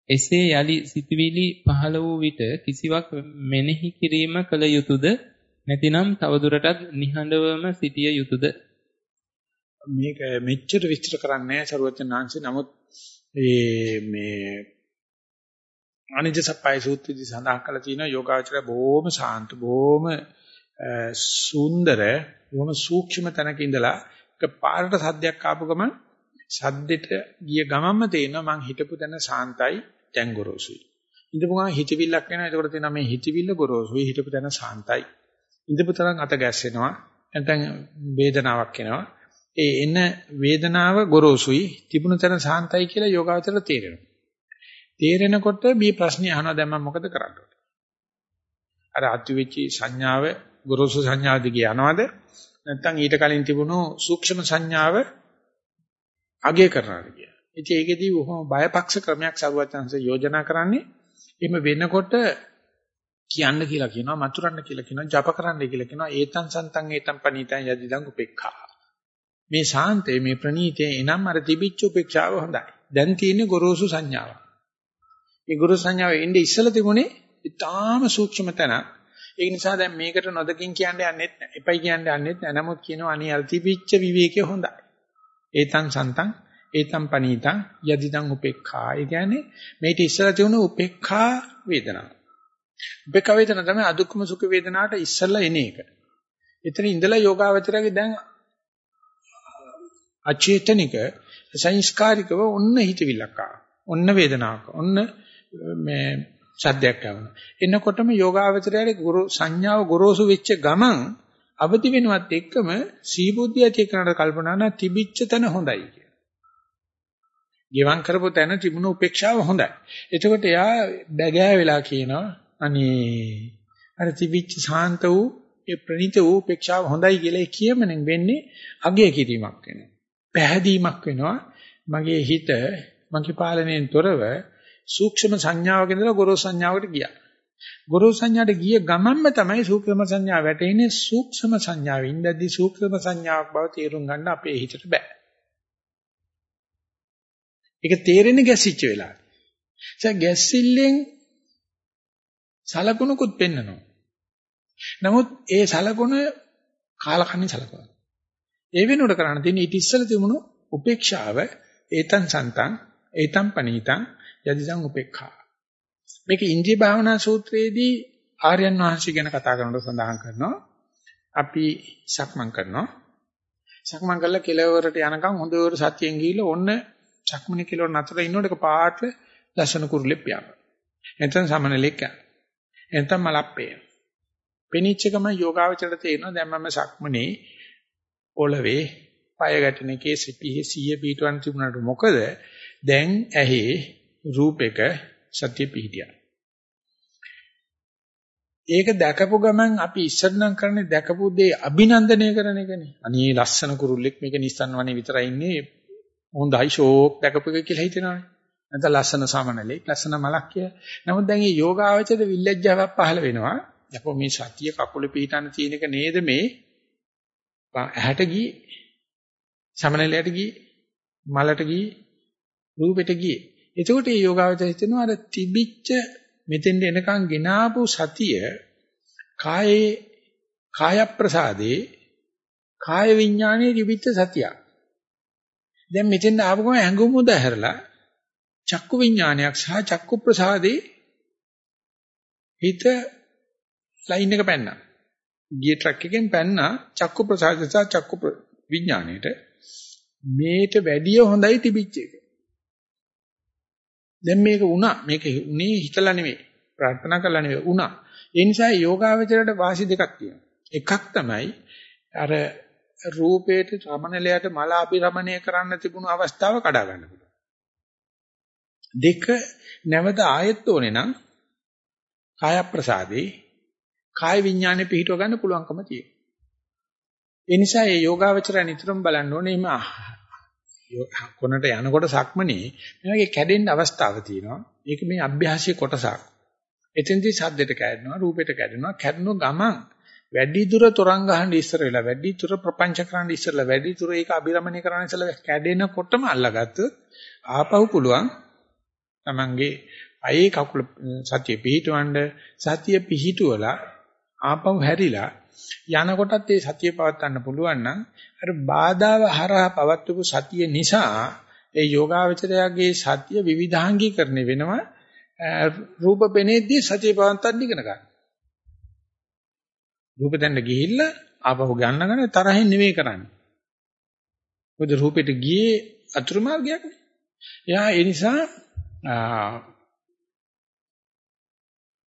එසේ යලි සිතවිලි පහළ වූ විට කිසිවක් මෙනෙහි කිරීම කළ යුතුයද නැතිනම් තවදුරටත් නිහඬවම සිටිය යුතුයද මේක මෙච්චර විස්තර කරන්නේ නැහැ සරුවචනාංශ නමුත් ඒ මේ අනිජ සප්පයි සූත්‍රයේදී සඳහන් කරලා තියෙනවා යෝගාචරය බොහොම ශාන්ත බොහොම සුන්දර බොහොම සූක්ෂම තැනක ඉඳලා එක පාරට සද්දයක් ආපු ගමන් සද්දෙට ගිය ගමන්ම තේරෙනවා මං හිතපු තැන ශාන්තයි දැන් ගොරෝසුයි. ඉඳපු ගමන් හිතවිල්ලක් එනවා ඒකට තේරෙනවා මේ හිතවිල්ල ගොරෝසුයි හිතපු තැන ශාන්තයි. ඉඳපු තරම් අත ගැස්සෙනවා නැත්නම් වේදනාවක් එනවා. ඒ එන වේදනාව ගොරෝසුයි තිබුණ තැන සාන්තයි කියලා යෝගාවචර තේරෙනවා. තේරෙනකොට මේ ප්‍රශ්නේ අහනවා දැන් මම මොකද කරන්න ඕනේ? අර අත්විචි සංඥාව ගොරෝසු සංඥාව දිගේ යනවද? නැත්නම් ඊට කලින් තිබුණු සූක්ෂම සංඥාව අගය කරනවාද කියලා. ඉතින් ඒකෙදී බොහොම බයපක්ෂ ක්‍රමයක් සරුවචනanse යෝජනා කරන්නේ. එහෙම වෙනකොට කියන්න කියලා කියනවා, මතුරන්න කියලා කියනවා, ජප කරන්න කියලා කියනවා, ඒතං සන්තං ඒතං පනීතං යදිදං උපේක්ඛා. මේ ශාන්තේ මේ ප්‍රණීතේ එනම් අර තිබිච්ච උපේක්ෂාව හොඳයි. දැන් තියෙන්නේ ගොරෝසු සංඥාව. මේ ගොරෝසු සංඥාව එන්නේ ඉස්සලා තිබුණේ ඊටාම සූක්ෂම තැන. ඒ නිසා දැන් මේකට නොදකින් කියන්න යන්නෙත් නැහැ. එපයි කියන්න යන්නෙත් නැහැ. නමුත් කියනවා අනේ අර තිබිච්ච විවේකේ හොඳයි. ඒතං සන්තං ඒතං පනීතං යදිදං උපේක්ඛා. ඒ කියන්නේ මේක ඉස්සලා තිබුණු උපේක්ඛා වේදනාව. උපේක්ඛා වේදනාව තමයි අදුක්කම සුඛ වේදනාවට ඉස්සලා එන එක. එතන ඉඳලා යෝගාවචරයේ දැන් අචේතනික සංස්කාරිකව ඔන්න හිතවිල්ලක් ආවා. ඔන්න වේදනාවක්. ඔන්න මේ සද්දයක් ආවා. එනකොටම යෝගාවචරයේ ගුරු සංඥාව ගොරෝසු වෙච්ච ගමන් අවදි වෙනවත් එක්කම සීබුද්ධිය ඇති කරනට කල්පනා කරන තිබිච්ච තැන හොඳයි කියලා. ගෙවම් කරපු තැන තිබුණු උපේක්ෂාව හොඳයි. එතකොට එයා බැගෑ වෙලා කියනවා අනේ අර තිබිච්ච ශාන්ත වූ ඒ ප්‍රණීත වූ උපේක්ෂාව හොඳයි කියලා කියමනෙන් වෙන්නේ අගය කිරීමක් වෙනවා. පැහැදීමක් වෙනවා මගේ හිත මගේ පාලනයෙන් තොරව සූක්ෂම සංඥාවක ඉඳලා ගොරෝසු සංඥාවකට ගියා. ගොරෝසු සංඥාට ගිය ගමන්ම තමයි සූක්ෂම සංඥාව වැටෙන්නේ සූක්ෂම සංඥාවේ ඉඳදී සූක්ෂම සංඥාවක් බව තේරුම් ගන්න අපේ හිතට බෑ. ඒක තේරෙන්නේ ගැසිච්ච වෙලාවට. ඒ ගැසිල්ලෙන් සලකුණුකුත් පෙන්නනවා. නමුත් ඒ සලකුණ කාලකන්ණි සලකුණ. ඒ වෙනුවට කරන්න තියෙන්නේ ඊට ඉස්සෙල්ලා තිබුණු උපේක්ෂාව ඒතං සන්තං ඒතං පනීතං යදිසං උපේක්ඛා. මේක ඉන්ද්‍රිය භාවනා සූත්‍රයේදී ආර්යයන් වහන්සේ ගැන කතා කරනකොට සඳහන් කරනවා. අපි සක්මන් කරනවා. සක්මන් කළා කෙලවරට යනකම් හොඳට සතියෙන් ගිහිල්ලා ඔන්න සක්මනේ කෙලවර නතර ඉන්නකොට එක පාට ලස්සන කුරුල්ලෙක් පියාඹන. එතන සමනලෙක් යන. එතන මලප්පේ. පෙනිච්ච ගම යෝගාවචරයට තේරෙනවා දැන් මම සක්මනේ පොළවේ පය ගැටෙන එකේ සිපිහි 100 පීටුවන් තිබුණාට මොකද දැන් ඇහි රූපයක සත්‍ය පිහිටියා. ඒක දැකපු ගමන් අපි ඉස්සර නම් කරන්නේ දැකපු දේ අභිනන්දනය කරන එකනේ. අනේ ලස්සන කුරුල්ලෙක් මේක නිස්සන් වනේ විතරයි ඉන්නේ. හොඳයි ෂෝක් දැකපු එක කියලා හිතෙනවානේ. නැත්නම් ලස්සන සමනලෙක්, ලස්සන මලක් කිය. නමුත් දැන් මේ යෝගාවචර විල්ලැජ්ජාවක් පහළ වෙනවා. යකෝ මේ සතිය කකුල පිටින් තියෙන එක නේද මේ ඇහැට ගියේ සමනලයට ගියේ මලට ගියේ රූපෙට ගියේ එතකොට මේ යෝගාවචර හිතෙනවා අර තිබිච්ච මෙතෙන්ට එනකන් ගෙනාපු සතිය කායේ කාය ප්‍රසාදේ කාය විඥානයේ තිබිච්ච සතිය දැන් මෙතෙන් ආපු ගමන් ඇඟුම උදහැරලා චක්කු විඥානයක් සහ චක්කු ප්‍රසාදේ හිත ලයින් එක පැන්නා. ගිය ට්‍රක් එකෙන් පැන්නා චක්කු ප්‍රසාද සහ චක්කු විඥාණයට මේට වැඩිය හොඳයි තිබිච්ච එක. දැන් මේක වුණා. මේක උනේ හිතලා නෙමෙයි. ප්‍රාර්ථනා කළා නෙමෙයි වුණා. ඒ නිසා යෝගාවචරයට වාසි දෙකක් තියෙනවා. එකක් තමයි අර රූපේට රමණලයට මල අභිරමණය කරන්න තිබුණු අවස්ථාව කඩා ගන්න පුළුවන්. දෙක නැවත ආයෙත් ඕනේ නම් කාය ප්‍රසාදේ කාය විඥානේ පිහිටව ගන්න පුළුවන්කම තියෙනවා. ඒ නිසා මේ යෝගාවචරය නිතරම බලන්න ඕනේ එimhe කොනට යනකොට සක්මනේ මේකේ කැඩෙන්න අවස්ථාව තියෙනවා. ඒක මේ අභ්‍යාසයේ කොටසක්. එතෙන්දී සද්දෙට කැඩෙනවා, රූපෙට කැඩෙනවා, කැඩෙන ගමන් වැඩි දුර තරංග ගහන්න ඉස්සර වෙලා වැඩි දුර ප්‍රපංච කරන්න ඉස්සරලා වැඩි දුර ඒක අභිරමණය කරන්න ඉස්සරලා කැඩෙනකොටම අල්ලගත්තොත් ආපහු පුළුවන් Tamange අයේ කකුල සතිය පිහිටවන්න සතිය පිහිටුවලා ආපහු හැරිලා යනකොටත් ඒ සතිය පවත්වන්න පුළුවන් නම් අර බාධාව හරහා පවත්වපු සතිය නිසා ඒ යෝගාවචරයාගේ සතිය විවිධාංගීකරණය වෙනවා රූප පෙනේදී සතිය පවත්වන්න ඉගෙන ගන්න. රූප දැන්න ගිහිල්ලා ආපහු ගන්න ගන්න තරහින් නෙමෙයි කරන්නේ. මොකද රූපෙට ගියේ අතුරු මාර්ගයක් නේ. එයා ඒ නිසා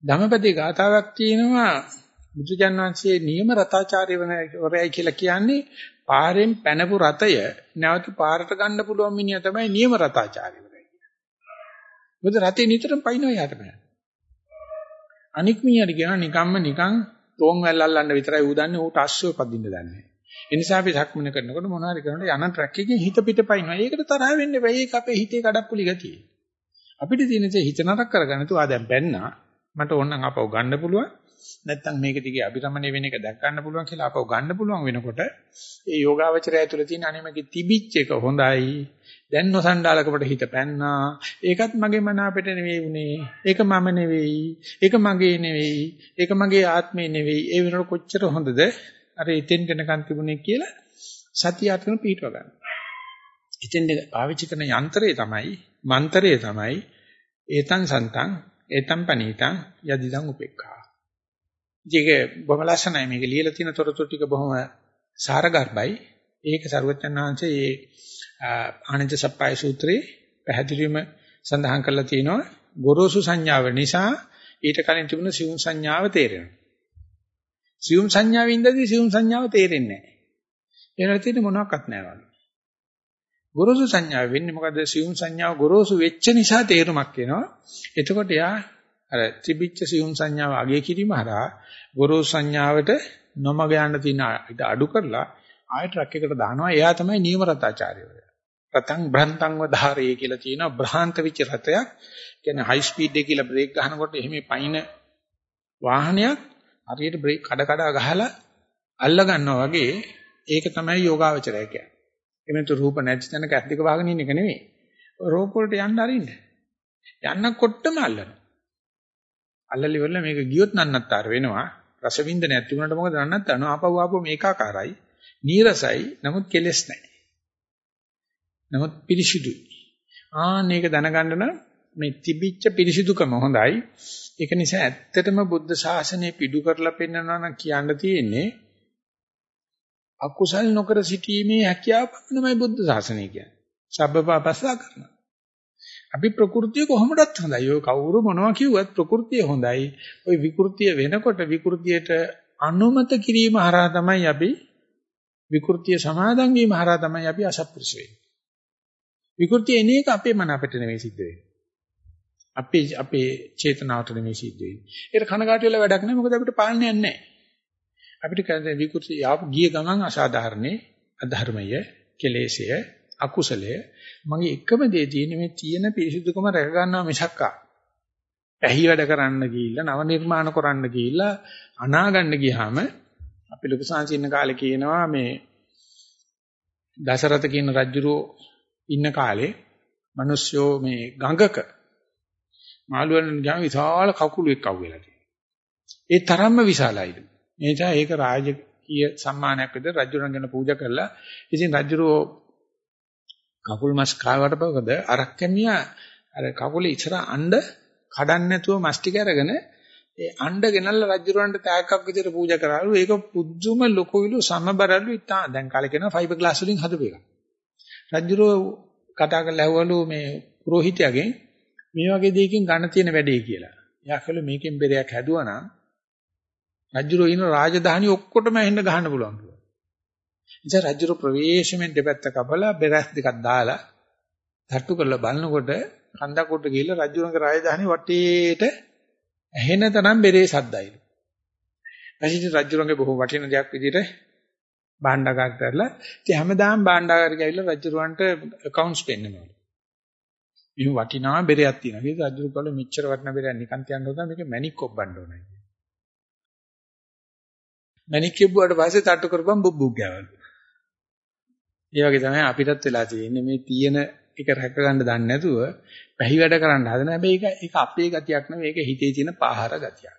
ධම්මපදේ ගාතාවක් තියෙනවා බුදුජන් වහන්සේ නියම රතාචාර්යවරයයි කියලා කියන්නේ පාරෙන් පැනපු රතය නැවත පාරට ගන්න පුළුවන් මිනිහා තමයි නියම රතාචාර්යවරයා කියන්නේ. මොකද රතේ නිතරම පයින්නවා යාට බෑ. අනික් මිනිහට කියන නිකම්ම නිකන් තෝන් වැල් අල්ලන්න විතරයි ඌ ඌට අශ්වය පදින්න දන්නේ. ඒ නිසා අපි සක්මන කරනකොට මොනවාරි කරනකොට යන ට්‍රැක් එකකින් හිත පිට පයින්නවා. ඒකට තරහ වෙන්න බෑ. ඒක අපේ හිතේ කඩප්පුලි ගතිය. අපිට තියෙන දේ හිත නරක කරගන්න තු ආ දැන් බැන්නා. මට ඕනනම් අපව ගන්න පුළුවන්. නැත්තම් මේක දිගේ අභිරමණය වෙන එක දැක් ගන්න පුළුවන් කියලා අපව ගන්න පුළුවන් වෙනකොට ඒ යෝගාවචරය ඇතුළේ තියෙන අනේමගේ තිබිච්ච එක හොඳයි. දැන් නොසන්ඩාලකකට හිත පැන්නා. ඒකත් මගේ මන අපිට නෙවෙයි උනේ. ඒක මම නෙවෙයි. ඒක මගේ නෙවෙයි. ඒක මගේ ආත්මේ නෙවෙයි. ඒ වෙනකොට කොච්චර හොඳද? අර එතෙන් දෙනකන් තිබුණේ කියලා සතිය අතන පිටව ගන්න. එතෙන් පාවිච්චි කරන යන්ත්‍රය තමයි, මන්ත්‍රය තමයි ඒතං සන්තං ඒතං පනීතං යදිදං උපේක්ඛා. ඒක බොහොම ලස්සනයි මේක ලියලා තියෙන තොරතුරු ටික බොහොම සාරගර්භයි. ඒක සරුවචන් වහන්සේ මේ ආනන්ද සප්පයි සූත්‍රයේ පැහැදිලිවම සඳහන් කරලා තියෙනවා ගොරෝසු සංඥාව නිසා ඊට කලින් තිබුණ සියුම් සංඥාව තේරෙනවා. සියුම් සංඥාවෙන් ඉඳදී සියුම් සංඥාව තේරෙන්නේ නැහැ. ඒනට තියෙන මොනවත් නැහැ වගේ. ගොරෝසු සංඥාව වෙන්නේ මොකද සියුම් සංඥාව ගොරෝසු වෙච්ච නිසා තේරුමක් එනවා. එතකොට යා අර ත්‍රිබිච්ච සියුම් සංඥාව අගය කිරීම හරහා ගොරෝසු සංඥාවට නොමග යන්න තියෙන අඩු කරලා ආයෙ ට්‍රක් එකට දානවා. එයා තමයි නියම රතාචාර්යවරයා. රතං බ්‍රහන්තං වධාරේ කියලා තියෙනවා. බ්‍රහන්ත විච රතයක්. කියන්නේ හයි ස්පීඩ් එක කියලා බ්‍රේක් ගන්නකොට එහෙම පයින් වාහනයක් හරියට බ්‍රේක් කඩ කඩ ගහලා අල්ල ගන්නවා වගේ ඒක තමයි යෝගාවචරය කියන්නේ. එමෙතු රූප නැති තැනක ඇස් දෙක වහගෙන ඉන්න එක නෙමෙයි. රූප වලට යන්න අරින්න. යන්නකොටම අල්ලනවා. අල්ලලි වල මේක ගියොත් නන්නත්තර වෙනවා. රස වින්ද නැති වුණාට මොකද නන්නත්තර ආපහු ආපහු මේකාකාරයි. නීරසයි. නමුත් කෙලස් නැහැ. නමුත් පිරිසිදුයි. ආන්න ඒක දැනගන්න නම් මේ තිබිච්ච පිරිසිදුකම හොඳයි. ඒක නිසා ඇත්තටම බුද්ධ ශාසනය පිටු කරලා පෙන්නනවා නම් කියන්න තියෙන්නේ අකුසල් නොකර සිටීමේ හැකියාව පමණයි බුද්ධ ශාසනය කියන්නේ. සබ්බපාපස්සා කරනවා. අපි ප්‍රകൃතිය කොහොමදත් හොඳයි. ඔය කවුරු මොනවා කිව්වත් ප්‍රകൃතිය හොඳයි. ওই විකෘතිය වෙනකොට විකෘතියට අනුමත කිරීම හරහා තමයි අපි විකෘතිය සමාදන් වීම හරහා තමයි අපි අසත්පුරුෂ වෙන්නේ. විකෘතිය එන එක අපේ මන අපිට නෙමෙයි සිද්ධ වෙන්නේ. අපේ අපේ චේතනාවට නෙමෙයි සිද්ධ වෙන්නේ. ඒක කනගාටු වෙලා වැඩක් නෑ. මොකද අපිට පාලනයක් නෑ. අපිට කියන්නේ විකෘතිය ගිය ගමන් අසාධාරණේ අධර්මය, කෙලෙසය, අකුසලය මගේ එකම දේ තියෙන්නේ මේ තියෙන පිරිසිදුකම රැක ගන්නවා මිසක්කා. ඇහි වැඩ කරන්න ගිහිල්ලා නව නිර්මාණ කරන්න ගිහිල්ලා අනාගන්න ගියාම අපි ලොකු සංසින්න කාලේ කියනවා මේ දසරත කියන රජුරෝ ඉන්න කාලේ මිනිස්සුયો මේ ගඟක මාළුවන් ගියාම විශාල කකුලෙක් අහුවෙලා තියෙනවා. ඒ තරම්ම විශාලයිලු. ඒ නිසා ඒක රාජකීය සම්මානයක් විදිහට රජුරන් ගැන පූජා කරලා ඉතින් රජුරෝ කකුල් මස් කාවට පොකද අරක් කැමියා අර කකුලේ ඉස්සර අඬ කඩන්න නැතුව මස් ටික අරගෙන ඒ අඬ ගෙනල්ලා රජුරවන්ට තෑග්ගක් විදිහට පූජා කරාලු ඒක පුදුම ලොකුවිලු සමබරලු ඉතා දැන් කාලේ කියනවා ෆයිබර් ග්ලාස් වලින් හදපු එක. රජුරෝ කතා කරලා ඇහුවලු මේ පුරোহিතයාගෙන් මේ වගේ දෙයකින් ගන්න තියෙන වැඩේ කියලා. එයා කළු මේකෙන් බෙරයක් හැදුවා නම් රජුරෝ ඉන රාජධානි ඔක්කොටම එන්න ගහන්න පුළුවන් කිව්වා. ඉතින් රජුරෝ ප්‍රවේශමෙන් දෙපැත්ත කපලා බෙරස් දෙකක් දාලා තට්ටු කරලා බලනකොට කන්දක් උඩ ගිහිල්ලා රජුරන්ගේ රාජධානි වටේට ඇහෙන තරම් බෙරේ සද්දයිලු. ඊට රජුරන්ගේ බොහෝ වටින දෙයක් විදිහට භාණ්ඩාගාර කරලා ඉතින් හැමදාම භාණ්ඩාගාරේ ගිහිල්ලා රජුරවන්ට accounts පෙන්නනවා. මේ වටිනා බෙරයක් තියෙනවා. ඒක රජුරු කල මෙච්චර වටිනා බෙරයක් නිකන් තියන්න හොදා මේක මැණික් ඔබ්බන්න ඕනයි. මැණික් කිව්වට පස්සේ තට්ටු කරපම් බුබ්බුක් ගෑවලු. ඒ වගේ තමයි අපිටත් වෙලා තියෙන්නේ මේ තියෙන එක රැක ගන්න දන්නේ නැතුව පැහි වැඩ කරන්න හදන හැබැයි ඒක ඒක අපේ ගතියක් නෙවෙයි ඒක හිතේ තියෙන පාහර ගතියක්.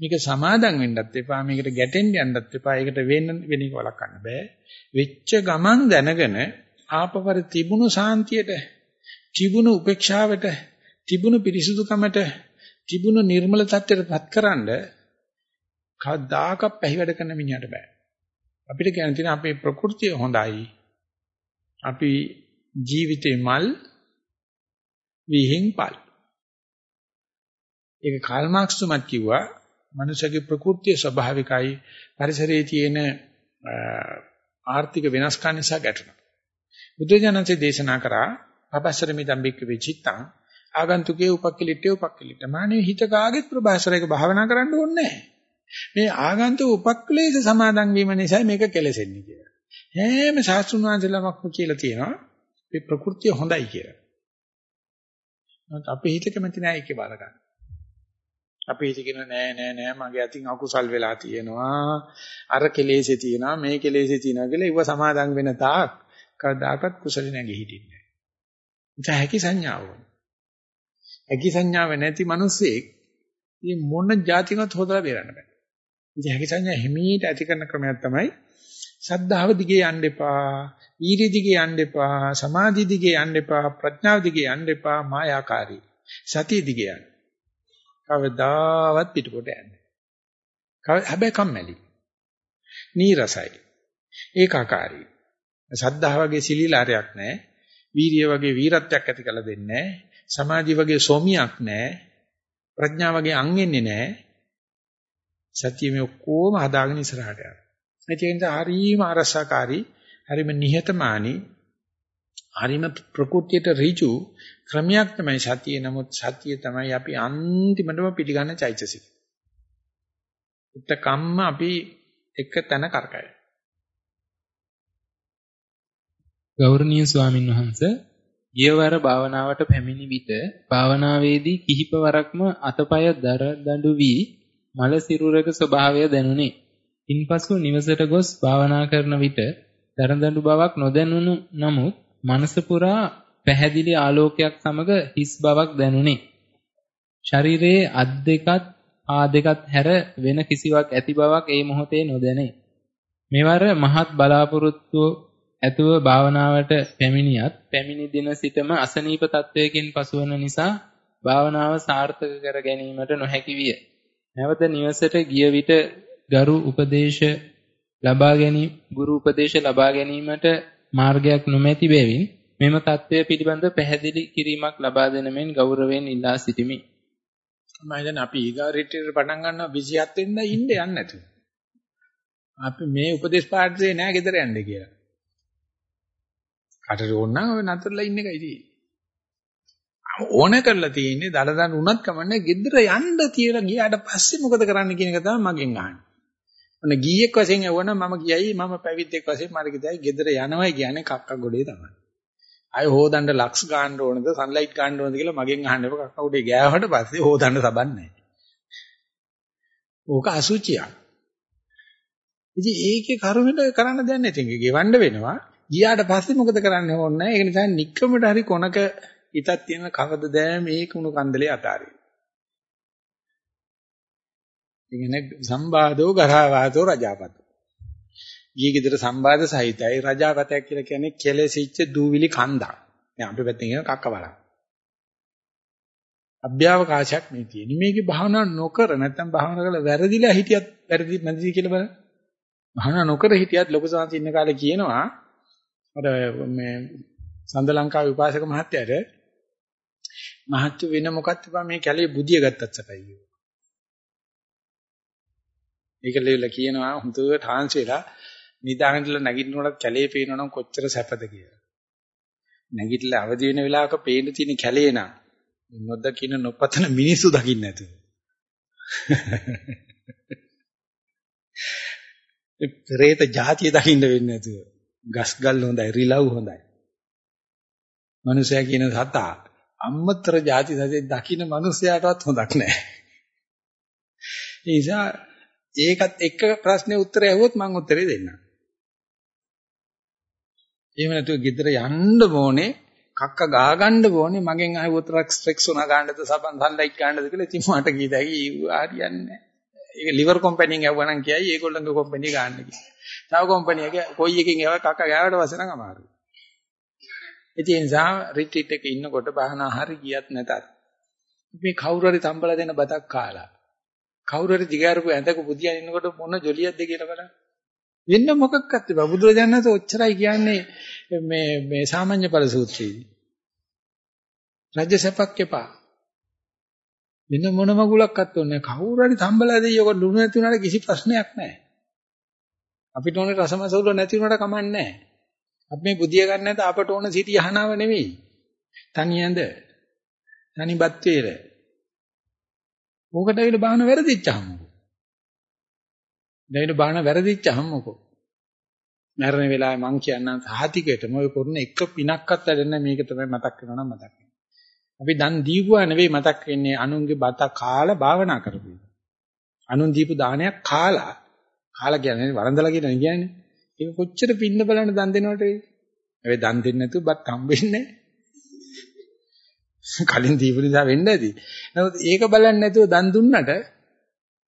මේක සමාදම් වෙන්නත් එපා මේකට ගැටෙන්න යන්නත් එපා ඒකට වෙන වෙන එක වළක්වන්න බෑ. වෙච්ච ගමන් දැනගෙන ආපවර තිබුණු සාන්තියට තිබුණු උපේක්ෂාවට තිබුණු පිරිසුදුකමට තිබුණු නිර්මල තත්ත්වයටපත්කරනද කවදාක පැහි වැඩ කරන මිනිහට බෑ. අපිට කියන්න තියෙන අපේ ප්‍රകൃතිය හොඳයි. අපි ජීවිතේ මල් විහිං පල්. ඒක කාල් මාක්ස් තුමත් කිව්වා මනුෂ්‍යගේ ප්‍රകൃතිය ස්වභාවිකයි පරිසරයේ තියෙන ආර්ථික වෙනස්කම් නිසා ගැටෙනවා. බුදුජානන්සේ දේශනා කරා පබස්සර මිදම් බික්ක වෙචිත්තං ආගන්තුකේ උපක්කලිටේ උපක්කලිට මානේ හිත කාගෙත් ප්‍රභාසරයක භාවනා කරන්න ඕනේ මේ ආගන්තුක උපක්ලේශ සමාදන් වීම නිසා මේක කෙලෙසෙන්නේ කියලා. හැම ශාස්ත්‍රුන් වහන්සේලාමක්ම කියලා තියෙනවා මේ ප්‍රകൃතිය හොඳයි කියලා. නමුත් අපේ හිත කැමති නෑ ඒකේ බාර ගන්න. අපේ හිත කියන නෑ නෑ නෑ මගේ අතින් අකුසල් වෙලා තියෙනවා. අර කෙලෙසේ තියෙනවා මේ කෙලෙසේ තියෙනවා කියලා ඉව සමාදන් වෙන තාක් කවදාකවත් කුසල නැගී හිටින්නේ නෑ. හැකි සංඥාව. හැකි සංඥාව නැති මිනිස්සෙක් මේ මොන જાතිකවත් හොදලා බේරන්න බෑ. ඉතින් හැකි සංඥා හිමීට ඇති කරන ක්‍රමයක් තමයි සද්ධාව දිගේ යන්න එපා, ඊරි දිගේ යන්න එපා, සමාධි දිගේ යන්න එපා, ප්‍රඥාව දිගේ යන්න එපා, මායාකාරී. සතිය දිගේ යන්න. කවදාවත් පිටපොට යන්නේ. හැබැයි කම්මැලි. නීරසයි. ඒකාකාරී. සද්ධා වගේ සිලිලාරයක් නැහැ. වීරිය වගේ වීරත්වයක් ඇති කළ දෙන්නේ නැහැ. සමාධි වගේ සෝමියක් නැහැ. ප්‍රඥා වගේ අං එන්නේ නැහැ. සත්‍ය මේ ඔක්කොම හදාගෙන ඉස්සරහට යනවා. ඒ නිසා හරීම අරසකාරී, හරීම නිහතමානී, හරීම ප්‍රകൃතියට ඍජු ක්‍රමයක් තමයි සතිය. නමුත් සතිය තමයි අපි අන්තිමටම පිළිගන්න චෛතසික. උත්තකම්ම අපි එක තැන කරකැවෙන. ගෞරවනීය ස්වාමින් වහන්සේ ගියවර භාවනාවට පැමිණි විට භාවනාවේදී කිහිපවරක්ම අතපය දර දඬු වී මල සිරුරක ස්වභාවය දැනුනි. ඉන්පසු නිවසට ගොස් භාවනා කරන විට දරදඬු බවක් නොදැනුණු නමුත් මනස පුරා පැහැදිලි ආලෝකයක් සමග හිස් බවක් දැනුනි. ශරීරයේ අත් දෙකත් පා දෙකත් හැර වෙන කිසිවක් ඇති බවක් ඒ මොහොතේ නොදැනේ. මෙවර මහත් බලාපොරොත්තු ඇතුව භාවනාවට පැමිණියත් පැමිණි දින සිටම අසනීප තත්වයකින් පසුවන නිසා භාවනාව සාර්ථක කර ගැනීමට නොහැකි විය. නැවත නිවසට ගිය විට ගරු උපදේශ ලබා ගැනීම ගුරු උපදේශ ලබා ගැනීමට මාර්ගයක් නොමැති බැවින් මෙම தත්වය පිළිබඳ පැහැදිලි කිරීමක් ලබා දෙන මෙන් ගෞරවයෙන් ඉල්ලා සිටිමි. මම දැන් අපි ඊගා රිට්‍රීට් පටන් ගන්නවා 27 වෙනිදා ඉන්න යන්නේ නැතුව. අපි මේ උපදේශ පාඩේ නෑ ගෙදර යන්න කියලා. කාටද ඕන නම් ඔය නතරලා ඉන්න එකයි තියෙන්නේ. ඕන කරලා තියෙන්නේ දලදන් උනත් කමන්නේ ගෙදර යන්න තියලා ගියාට පස්සේ මොකද කරන්න කියන එක තමයි මගෙන් අහන්නේ. ඔන්න ගීයක් වශයෙන් ඇහුවනම් මම කියයි මම පැවිද්දෙක් වශයෙන් මාර කිතයි ගෙදර යනවා කියන්නේ කක්ක ගොඩේ තමයි. අය හොදන්න ලක්ස් ගන්න ඕනද සන්ලයිට් ගන්න ඕනද කියලා මගෙන් අහන්න එපා කක්ක උඩේ ගෑවට පස්සේ හොදන්න සබන්නේ ඕක අසුචියක්. ඉතින් ඒකේ කරුමෙට කරන්න දෙයක් නැති. ඒක ගෙවන්න වෙනවා. ගියාට පස්සේ මොකද කරන්න ඕනේ නැහැ. ඒක නිසා নিকකමට හරි කොනක හිතක් තියෙන කවදද මේ කුණු කන්දලේ අතාරින්න. ඉගෙන සම්බාධෝ ගරහවාදෝ රජාපත. ගිය ගෙදර සම්බාධ සහිතයි රජාපතයක් කියලා කියන්නේ කෙලෙසිච්ච දූවිලි කන්දක්. දැන් අපි පැත්තෙන් කියන කක්ක බලන්න. අභ්‍යවකාශයක් මේ තියෙන්නේ. මේකේ භාවනා නොකර නැත්නම් භාවනා කරලා වැරදිලා හිටියත් වැරදි නැති කියලා බලන්න. භාවනා නොකර හිටියත් ලොකු සාන්ති ඉන්න කාලේ කියනවා අර මේ සඳ ලංකාවේ උපාසක මහත්තයාට මහත්තු වෙන මොකක්ද මේ කැලේ බුදිය ගත්තත් සපයි කියනවා. ඒක ලෙවල කියනවා හුදුවට හාන්සි වෙලා නිදාගෙනලා නැගිටිනකොට කැලේ පේනවනම් කොච්චර සැපද කියලා. නැගිටලා අවදි වෙන වෙලාවක පේන තියෙන කැලේ නම් නොදකින්න නොපතන මිනිස්සු දකින්න නැතුව. ඒ ප්‍රේත જાතිය දකින්න වෙන්නේ නැතුව. ගස්ගල් හොඳයි, රිලව් හොඳයි. මනුෂයා කියන සතා අම්මතර જાති සතේ දකින්න මනුස්සයාටවත් හොඳක් නැහැ. ඒ නිසා ඒකත් එක්ක ප්‍රශ්නේ උත්තරය ඇහුවොත් මම උත්තරේ දෙන්නම්. එහෙම නැතුව ගෙදර යන්න ඕනේ කක්ක ගා ගන්න ඕනේ මගෙන් ආවොත් රෙක්ස් උනා ගන්නද සබන් සන්ලයිට් ගන්නද කියලා ඉතින් මට කීදයි හරියන්නේ නැහැ. ඒක liver company එකෙන් ඇව්වනම් කියයි ඒගොල්ලන්ගේ company ගන්න කියලා. තව company එක කොයි එකකින් ඇව කක්ක ගාවට පස්සේ නම් අමාරුයි. ඒ නිසා රිට්‍රීට් එකේ ඉන්නකොට බහනා හරි ගියත් නැතත් මේ කවුරු හරි තම්බලා දෙන බතක් කාලා කවුරු හරි දිගාරපු ඇඳක බුදියන් ඉන්නකොට මොන ජොලියක්ද කියලා බලන්න. වෙන්න මොකක්වත් බෑ. බුදුරජාණන් වහන්සේ ඔච්චරයි කියන්නේ මේ මේ සාමාන්‍ය ඵල සූත්‍රයේදී. රාජ්‍ය සැපක් එපා. වෙන මොන මගුලක්වත් ඕනේ කවුරු හරි තම්බලා දෙයි ඔක ලුණු නැති උනාට කිසි ප්‍රශ්නයක් නැහැ. අපිට ඕනේ රසමසවුල නැති උනාට කමක් නැහැ. අපි මේ බුදිය ගන්න නැත අපට ඕන සිටි යහනාව නෙවෙයි. තනි ඇඳ. තනිපත් වේල. ඕකට ඇවිල්ලා බාහන වැරදිච්චාම මොකෝ? දැන් බාහන වැරදිච්චාම මොකෝ? මරණ වෙලාවේ මං කියන්නම් සාහිතිකයටම ඔය කරන එක පිනක්වත් වැඩන්නේ මේක තමයි මතක් වෙනවා නම් මතක් වෙනවා. අපි දන් දීපුවා නෙවෙයි මතක් වෙන්නේ අනුන්ගේ බත කාලා භාවනා කරපු එක. අනුන් දීපු දානයක් කාලා කාලා කියන්නේ වරන්දලා කියන කියන්නේ. ඒක කොච්චර පින්න බලන්න දන් දෙනවට වෙයි. හැබැයි දන් දෙන්නේ නැතුව බත් හම්බෙන්නේ කලින් දීපු නිසා වෙන්න ඇති. නමුත් ඒක බලන්නේ නැතුව දන් දුන්නට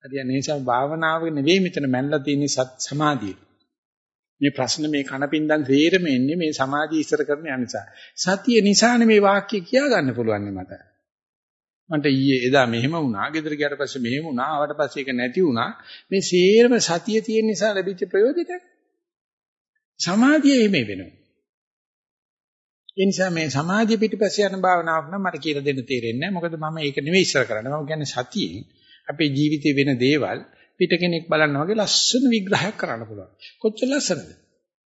හරියන්නේ නිසා භාවනාව නෙවෙයි මෙතන මැනලා තියෙන්නේ සමාධිය. මේ ප්‍රශ්න මේ කනපින්දන් තේරෙම එන්නේ මේ සමාධිය ඉස්සර කරන නිසා. සතිය නිසානේ මේ වාක්‍ය කියා ගන්න පුළුවන් මට. මන්ට ඊයේ එදා මෙහෙම වුණා, ගෙදර ගියාට පස්සේ මෙහෙම වුණා, ආවට පස්සේ ඒක නැති වුණා. මේ සේරම සතිය තියෙන නිසා ලැබිච්ච ප්‍රයෝජනයක්. සමාධිය එහෙම වෙනවා. ඒ නිසා මේ සමාධිය පිටිපස්සේ යන භාවනාවක් නම් මට කියලා දෙන්න තේරෙන්නේ නැහැ. මොකද මම ඒක නෙවෙයි ඉස්සර කරන්නේ. මම කියන්නේ සතියෙන් අපේ ජීවිතේ වෙන දේවල් පිට කෙනෙක් බලන්න වගේ ලස්සන විග්‍රහයක් කරන්න පුළුවන්. කොච්චර ලස්සනද?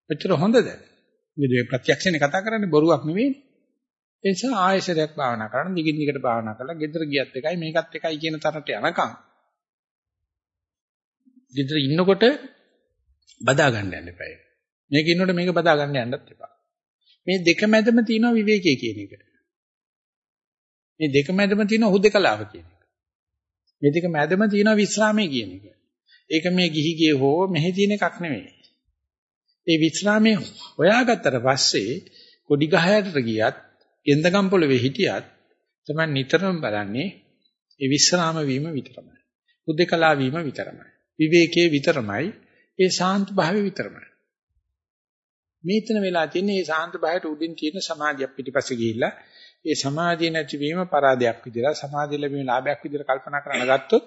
කොච්චර හොඳද? මේ ප්‍රත්‍යක්ෂනේ කතා කරන්නේ බොරුවක් නෙවෙයි. ඒ නිසා ආයශරයක් භාවනා කරන දිගින් දිගට භාවනා කරලා ගෙදර ගියත් එකයි මේකත් එකයි කියන තරට යනකම්. ගෙදර ඉන්නකොට බදා ගන්න යන්න එපා. මේක ඉන්නකොට මේක බදා ගන්න යන්නත් එපා. මේ දෙක මැදම තියෙනවා විවේකයේ කියන එක. මේ දෙක මැදම තියෙනවා හුදකලාව කියන එක. මේ දෙක මැදම තියෙනවා විස්රාමයේ කියන එක. ඒක මේ ගිහිගේ හෝ මෙහි තියෙන එකක් නෙමෙයි. ඒ විස්රාමයේ හොයාගත්තට පස්සේ කොඩි ගහයටට ගියත්, ගෙන්දගම් පොළවේ හිටියත් තමයි නිතරම බලන්නේ ඒ විස්රාම වීම විතරමයි. හුදකලා වීම විතරමයි. විවේකයේ විතරමයි. ඒ ශාන්ත භාවය විතරමයි. මේතන වෙලා තියෙන්නේ මේ ශාන්ත භාවයට උඩින් තියෙන සමාධියක් පිටිපස්සේ ගිහිල්ලා ඒ සමාධිය නැතිවීම පරාදයක් විදිහට සමාධිය ලැබීම ලාභයක් විදිහට කල්පනා කරන ගත්තොත්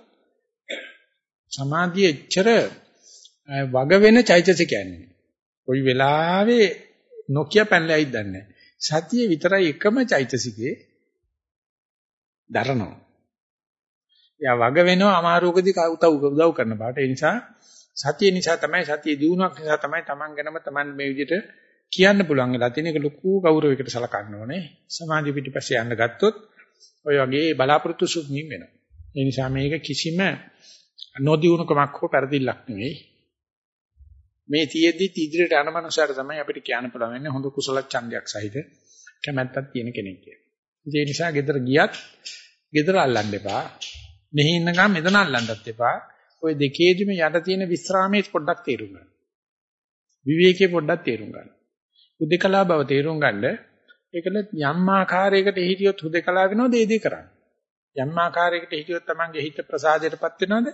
සමාධිය එච්චර වග වෙන චෛතසිකයන්නේ. කොයි වෙලාවෙ නොකිය පැනලයිද දන්නේ සතිය විතරයි එකම චෛතසිකේ දරනවා. එයා වග වෙනවා අමාරුකදී උදව් උදව් කරන බාට. ඒ නිසා සතිය නිසා තමයි සතිය දිනුවක් නිසා තමයි Taman ගැනම Taman මේ විදිහට කියන්න පුළුවන් වෙලා තියෙන එක ලොකු ගෞරවයකට සලකන්න ඕනේ. සමාධි පිටිපස්සේ යන්න ගත්තොත් ඔය වගේ බලාපොරොත්තු සුක්මින් වෙනවා. ඒ නිසා මේක කිසිම නොදියුණුකමක් හෝ පෙරදිල්ලක් නෙවෙයි. මේ තියෙද්දි ඉදිරියට යන මනුස්සයර තමයි අපිට කියන්න පුළුවන් වෙන්නේ හොඳ කුසල ඡන්දයක් සහිත කැමැත්තක් තියෙන කෙනෙක් කියලා. ඒ නිසා ගෙදර ගියත් ගෙදර අල්ලන්න එපා. මෙහි ඉන්නකම් මෙතන අල්ලන්නත් එපා. ওই දෙකේදිම යට තියෙන විස්රාමයේ පොඩ්ඩක් තේරුම් ගන්න. විවේකයේ පොඩ්ඩක් තේරුම් ගන්න. උදේකලා බව තේරුම් ගන්න ඒකල යම් ආකාරයකට හිටියොත් හුදේකලා වෙනවද ඒ දේ කරන්න. යම් ආකාරයකට හිටියොත් තමන්ගේ හිත ප්‍රසාදයටපත් වෙනවද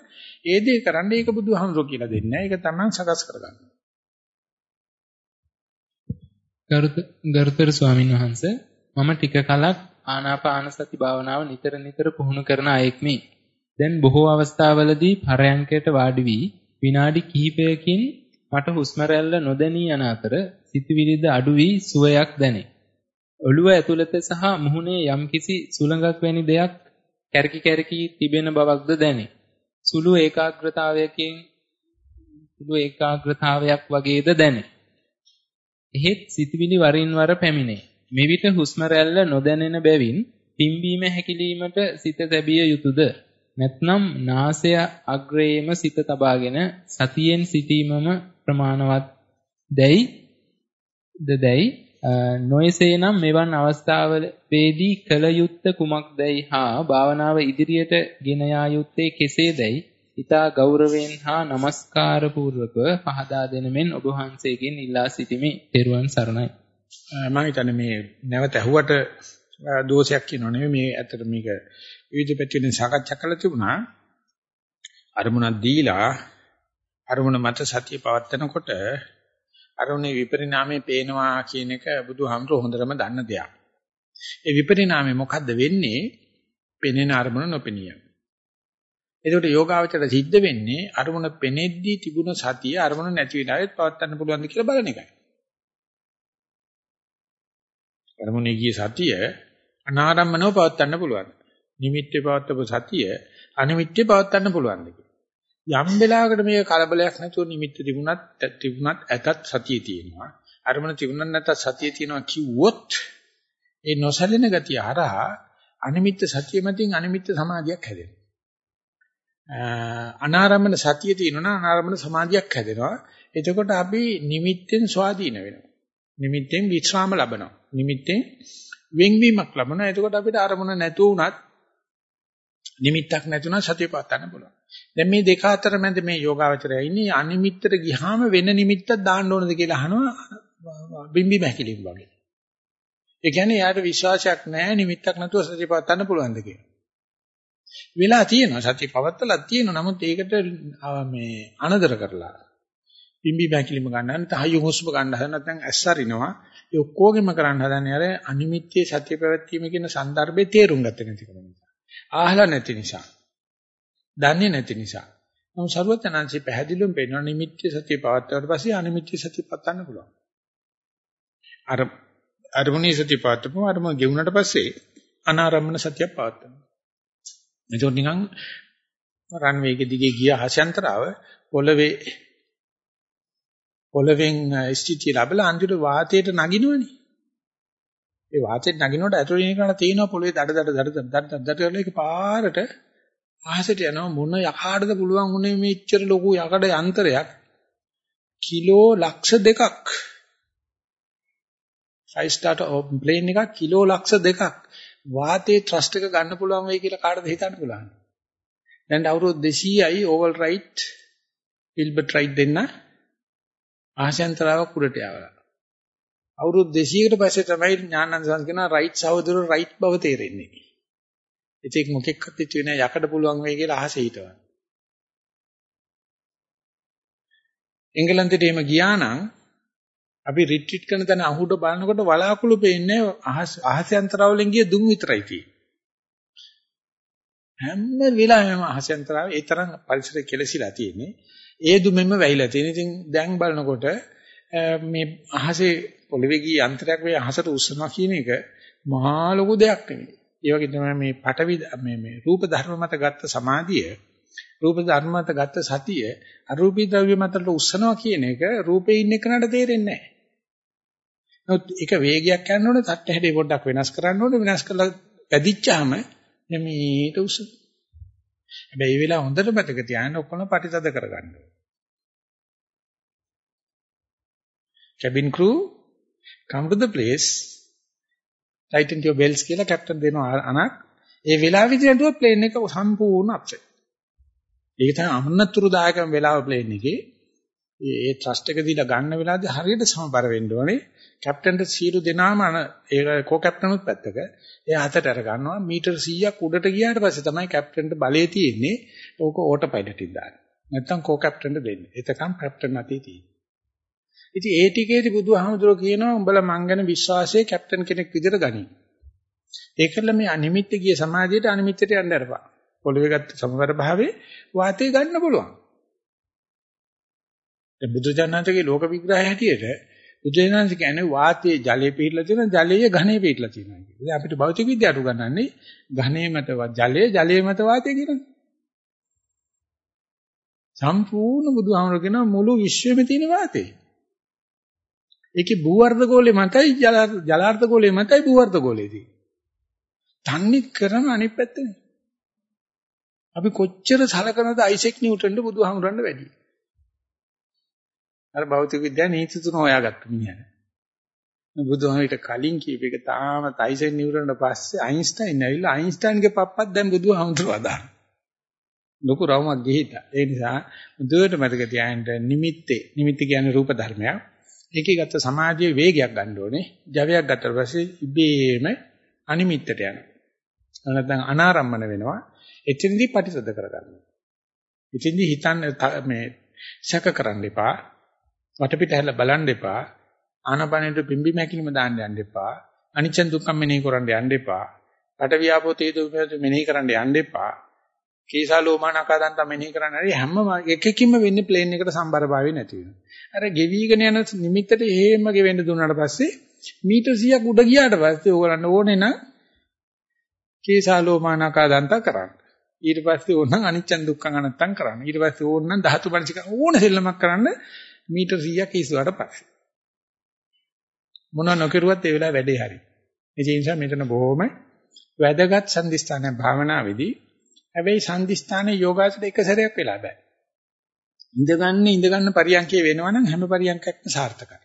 ඒ දේ කරන්න ඒක බුදුහාමුදුරුවෝ කියලා දෙන්නේ නැහැ. ඒක තමන් සකස් කරගන්න. ගරුතර ස්වාමීන් වහන්සේ මම ටික කලක් ආනාපාන සති භාවනාව නිතර නිතර පුහුණු කරන අයෙක්මි. දැන් බොහෝ අවස්ථාවලදී පරයන්කයට වාඩි වී විනාඩි කිහිපයකින් මට හුස්ම රැල්ල නොදැනී යන අතර සිතවිලිද අඩු වී සුවයක් දැනේ. ඔළුව ඇතුළත සහ මුහුණේ යම්කිසි සුළඟක් වැනි දෙයක් කැරකි කැරකි තිබෙන බවක්ද දැනේ. සුළු ඒකාග්‍රතාවයකින් සුළු ඒකාග්‍රතාවයක් වගේද දැනේ. එහෙත් සිතවිලි වරින් වර පැමිණේ. මෙවිට හුස්ම රැල්ල නොදැනෙන බැවින් පිම්බීම හැකිලීමට සිත තැබිය යුතුයද? නැත්නම් නාසය අග්‍රයේම සිත තබාගෙන සතියෙන් සිටීමම ප්‍රමාණවත් දැයි දදැයි නොයසේනම් මෙවන් අවස්ථාවලදී කල යුත්ත කුමක්දයි හා භාවනාව ඉදිරියට ගෙන යා යුත්තේ කෙසේදයි ඊතා ගෞරවයෙන් හා নমස්කාර පූර්වකව පහදා දෙන මෙන් ඔබ වහන්සේගෙන් ඉල්ලා සිටිමි. ත්වන් සරණයි. මම හිතන්නේ මේ නැවත ඇහුවට දෝෂයක් කියනව නෙමෙයි මේ ඇත්තට මේක විවිධ පැතිවලින් සාකච්ඡා කරලා තිබුණා. අරමුණක් දීලා අරමුණ මත සතිය පවත්නකොට අරමුණේ විපරිණාමය පේනවා කියන එක බුදුහාමුදුර හොඳටම දන්න දෙයක්. ඒ විපරිණාමය මොකද්ද වෙන්නේ? පෙනෙන අරමුණ නොපෙනිය. එතකොට යෝගාවචර සිද්ධ වෙන්නේ අරමුණ පෙනෙද්දී තිබුණ සතිය අරමුණ නැති වෙලාවෙත් පවත්වන්න පුළුවන්ද කියලා බලන එකයි. අරමුණේ ගිය සතිය අනාරම්මනව පවත්වන්න පුළුවන්. නිමිත්තේ පවත්වපු සතිය අනිමිත්තේ පවත්වන්න පුළුවන්ද යම් වෙලාවකට මේක කලබලයක් නැතුව නිමිත්ත තිබුණත් තිබුණත් ඇතත් සතිය තියෙනවා. අරමුණ තිබුණත් නැතත් සතිය තියෙනවා කිව්වොත් ඒ නොසැලෙන ගතිය හරහා අනිමිත්ත සතිය මතින් අනිමිත්ත සමාධියක් හැදෙනවා. අනාරම්මන සතිය තියෙනවා අනාරම්මන සමාධියක් හැදෙනවා. එතකොට අපි නිමිත්තෙන් ස්වාධීන වෙනවා. නිමිත්තෙන් විශ්‍රාම ලබනවා. නිමිත්තෙන් වෙන්වීමක් ලබනවා. එතකොට අපිට අරමුණ නැතුව උනත් නිමිත්තක් නැතුණා සතිය පවත්වන්න පුළුවන්. දැන් මේ දෙක අතර මැද මේ යෝගාවචරය ඉන්නේ අනිමිත්තට ගියාම වෙන නිමිත්තක් දාන්න ඕනද කියලා අහනවා බිම්බි මහකිලින් වගේ. ඒ කියන්නේ යාට විශ්වාසයක් නැහැ නිමිත්තක් නැතුව සතිය පවත්වන්න පුළුවන්ද කියලා. වෙලා තියෙනවා සතිය පවත්තලා තියෙනවා නමුත් ඒකට මේ අනදර කරලා පිම්බි බැකිලිම ගන්න නැත්නම් හයිය හුස්ම ගන්න හදන නැත්නම් ඇස්සරිනවා ඒ ඔක්කොගෙම කරන්න හදන්නේ අර අනිමිත්‍ය සතිය පැවැත්වීම කියන સંદર્ભේ තේරුම් ගත නැති කම නිසා ආහලා නැති නිසා. දන්නේ නැති නිසා. නමුත් ਸਰවඥාන්සේ පැහැදිලිවම පෙන්වන නිමිත්‍ය සතිය පවත්වාට පස්සේ අනිමිත්‍ය සතිය පවත්වන්න පුළුවන්. අර අරමුණේ සතිය පවත්වපුවම අරමුණ ගෙවුනට පස්සේ අනාරම්මන සතිය පවත්වනවා. එතකොට නිකන් රන් වේග දිගේ ගිය හසයන්තරාව පොළවේ පොළවෙන් ස්ථිතිය ලැබලා අන්තිමට වාතයට නගිනවනේ. ඒ වාතයට නගිනකොට ඇතුළේ නිකන් තියෙනවා පොළවේ දඩ දඩ දඩ දඩ දඩ දඩ එක පාරට ආහසට යනවා මොන යකාටද පුළුවන් උනේ මෙච්චර ලොකු යකඩ යන්ත්‍රයක් කිලෝ ලක්ෂ දෙකක් 5 star plane එකක් කිලෝ ලක්ෂ දෙකක් වාතයේ ට්‍රස්ට් එක ගන්න පුළුවන් වෙයි කියලා කාටද හිතන්න පුළුවන්. දැන් අවුරුදු 200යි ඕවල් රයිට් විල්බර්ට් රයිට් දෙන්න ආශයන්තරාව කුඩට යවලා. අවුරුදු 200කට පස්සේ තමයි ඥානන්ද සංස් කියන රයිට් සහෝදරෝ රයිට් බව තේරෙන්නේ. ඒක මොකෙක්වත් හිතුවේ නෑ යකඩ පුළුවන් වෙයි කියලා අහසේ හිටවන. එංගලන්තයට එහෙම ගියා නම් අපි රිට්‍රීට් කරන තැන අහුඩ බලනකොට වලාකුළු පේන්නේ අහස අහසයන්තරවලින් ගිය දුම් විතරයි තියෙන්නේ. හැම වෙලාවෙම අහසයන්තරාව ඒ තරම් පරිසරය කෙලසිලා තියෙන්නේ. ඒ දුමෙන්ම වැහිලා තියෙන. ඉතින් දැන් බලනකොට මේ අහසේ පොළවේ ගිය යන්ත්‍රයක් වේ අහසට උස්සනවා කියන එක මහා ලොකු දෙයක් නෙවෙයි. ඒ වගේ තමයි මේ පටවි මේ මේ රූප ධර්ම මත ගත්ත සමාධිය රූප ධර්ම මත ගත්ත සතිය අරූපී ද්‍රව්‍ය මතට උස්සනවා කියන එක රූපේ ඉන්න එකනට තේරෙන්නේ නැහැ. නමුත් ඒක වේගයක් යනකොට තට්ට හැඩේ පොඩ්ඩක් වෙනස් කරන්න ඕනේ වෙනස් කරලා පැදිච්චාම මේට උස. හැබැයි මේ වෙලාව හොඳට මතක තියාගන්න ඔක්කොම පරිතද කරගන්න ඕනේ. cabin crew come to the place tighten your belts කියලා කැප්ටන් දෙනවා අනක් ඒ වෙලාවෙදී නටුව ප්ලේන් එක සම්පූර්ණ අප්සෙට්. ඒක තමයි අමනතුරුදායකම වෙලාව ප්ලේන් එකේ ඒ ට්‍රස්ට් එක දීලා ගන්න වෙලාවදී හරියට සමබර වෙන්න ඕනේ. කැප්ටන්ට සීරු දෙනාම අන ඒක කෝ කැප්ටනුත් පැත්තක. එයා අතට අර ගන්නවා මීටර් 100ක් උඩට ගියාට පස්සේ තමයි කැප්ටන්ට බලය තියෙන්නේ. ඕක ඕටෝ පයිලට් එක දාන්න. නැත්තම් කෝ කැප්ටන්ට දෙන්න. එතකම් කැප්ටන් අතේ තියෙන්නේ. ඉතින් ඒ ටිකේදී බුදුහාමුදුරුවෝ කියනවා උඹලා මං ගැන විශ්වාසයේ කැප්ටන් කෙනෙක් විදිහට ගනි. ඒකල මේ අනිමිත්‍ය ගිය සමාධියට අනිමිත්‍යට යන්න අරපන්. පොළවේ ගත්ත සමවර භාවයේ වාතය ගන්න පුළුවන්. දැන් බුදුජානනාථගේ ලෝක විග්‍රහය හැටියට බුදුජානනාථ කියන්නේ වාතයේ ජලයේ පිටලා තියෙන ජලයේ ඝනයේ පිටලා තියෙනවා කියන්නේ. දැන් අපිට භෞතික විද්‍යාවට උගන්වන්නේ ඝනයේ මත ජලයේ ජලයේ මත වාතය කියනවා. සම්පූර්ණ බුදුහාමර කියන මුළු විශ්වෙම තියෙන වාතය. ඒකේ භූවර්ධ ගෝලෙ මතයි ජලාර්ධ ගෝලෙ මතයි භූවර්ධ ගෝලෙ තියෙන්නේ. තන්නේ කරන අනිත් පැත්තනේ. අපි කොච්චර සලකනද අයිසෙක් නිව්ටන්ට බුදුහාමුදුරන්ට වැඩි. අර භෞතික විද්‍යාව නීති තුන හොයාගත්ත මිනිහා. බුදුහාමීට කලින් කියප එක තාම අයිසෙක් නිව්ටන්ට පස්සේ අයින්ස්ටයින් ඇවිල්ලා අයින්ස්ටයින්ගේ පප්පත් දැන් බුදුහාමුදුරුවෝ අදාන. ලොකු රවුමක් ගිහිතා. ඒ නිසා මුදුවට මතක තියාගන්න නිමිත්තේ නිමිති කියන්නේ රූප ධර්මයක්. ඒකේ ගත්ත සමාජයේ වේගයක් ගන්න ඕනේ. ජවයක් ගත්තට පස්සේ ඉබේම අනිමිත්තට යනවා. නැත්නම් අනාරම්මන වෙනවා. එතෙන්දී පටිසද කරගන්න. එතෙන්දී හිතන්න මේ සැක කරන්න එපා. වටපිට හැල බලන්න එපා. ආනපනෙට පිම්බි මැකිලිම දාන්න යන්න එපා. අනිච්ච දුක්ඛම් මෙනෙහි කරන්න යන්න එපා. රට ව්‍යාපෝ තේදු මෙනෙහි කරන්න යන්න එපා. කීසා ලෝමානකාදන්ත මෙනෙහි කරන්න හරි හැම එකකින්ම වෙන්නේ ප්ලේන් එකට සම්බරභාවය නැති වෙනවා. අර ගෙවිගෙන යන නිමිත්තට එහෙම ගෙවෙන්න දුන්නාට පස්සේ මීටර් 100ක් උඩ ගියාට පස්සේ ඕගලන්න ඕනේ නම් කීසා ලෝමානකාදන්ත කරන්න. ඊට පස්සේ ඕනනම් අනිච්චන් දුක්ඛං අනත්තං කරන්න. ඊට පස්සේ ඕනනම් ධාතු පරිචික ඕන සෙල්ලමක් කරන්න මීටර් 100ක් ඉස්සුවට පස්සේ. මොනවා නොකරුවත් ඒ වෙලාව වැඩේ හරි. ඒ නිසා මෙතන බොහොම වැදගත් සම්දිස්ථාන භාවනාවේදී හැබැයි සම්දිස්ථානයේ යෝගාසන එක සැරයක් වෙලා බෑ. ඉඳගන්න ඉඳගන්න පරියන්කේ වෙනවනම් හැම පරියන්කක්ම සාර්ථකයි.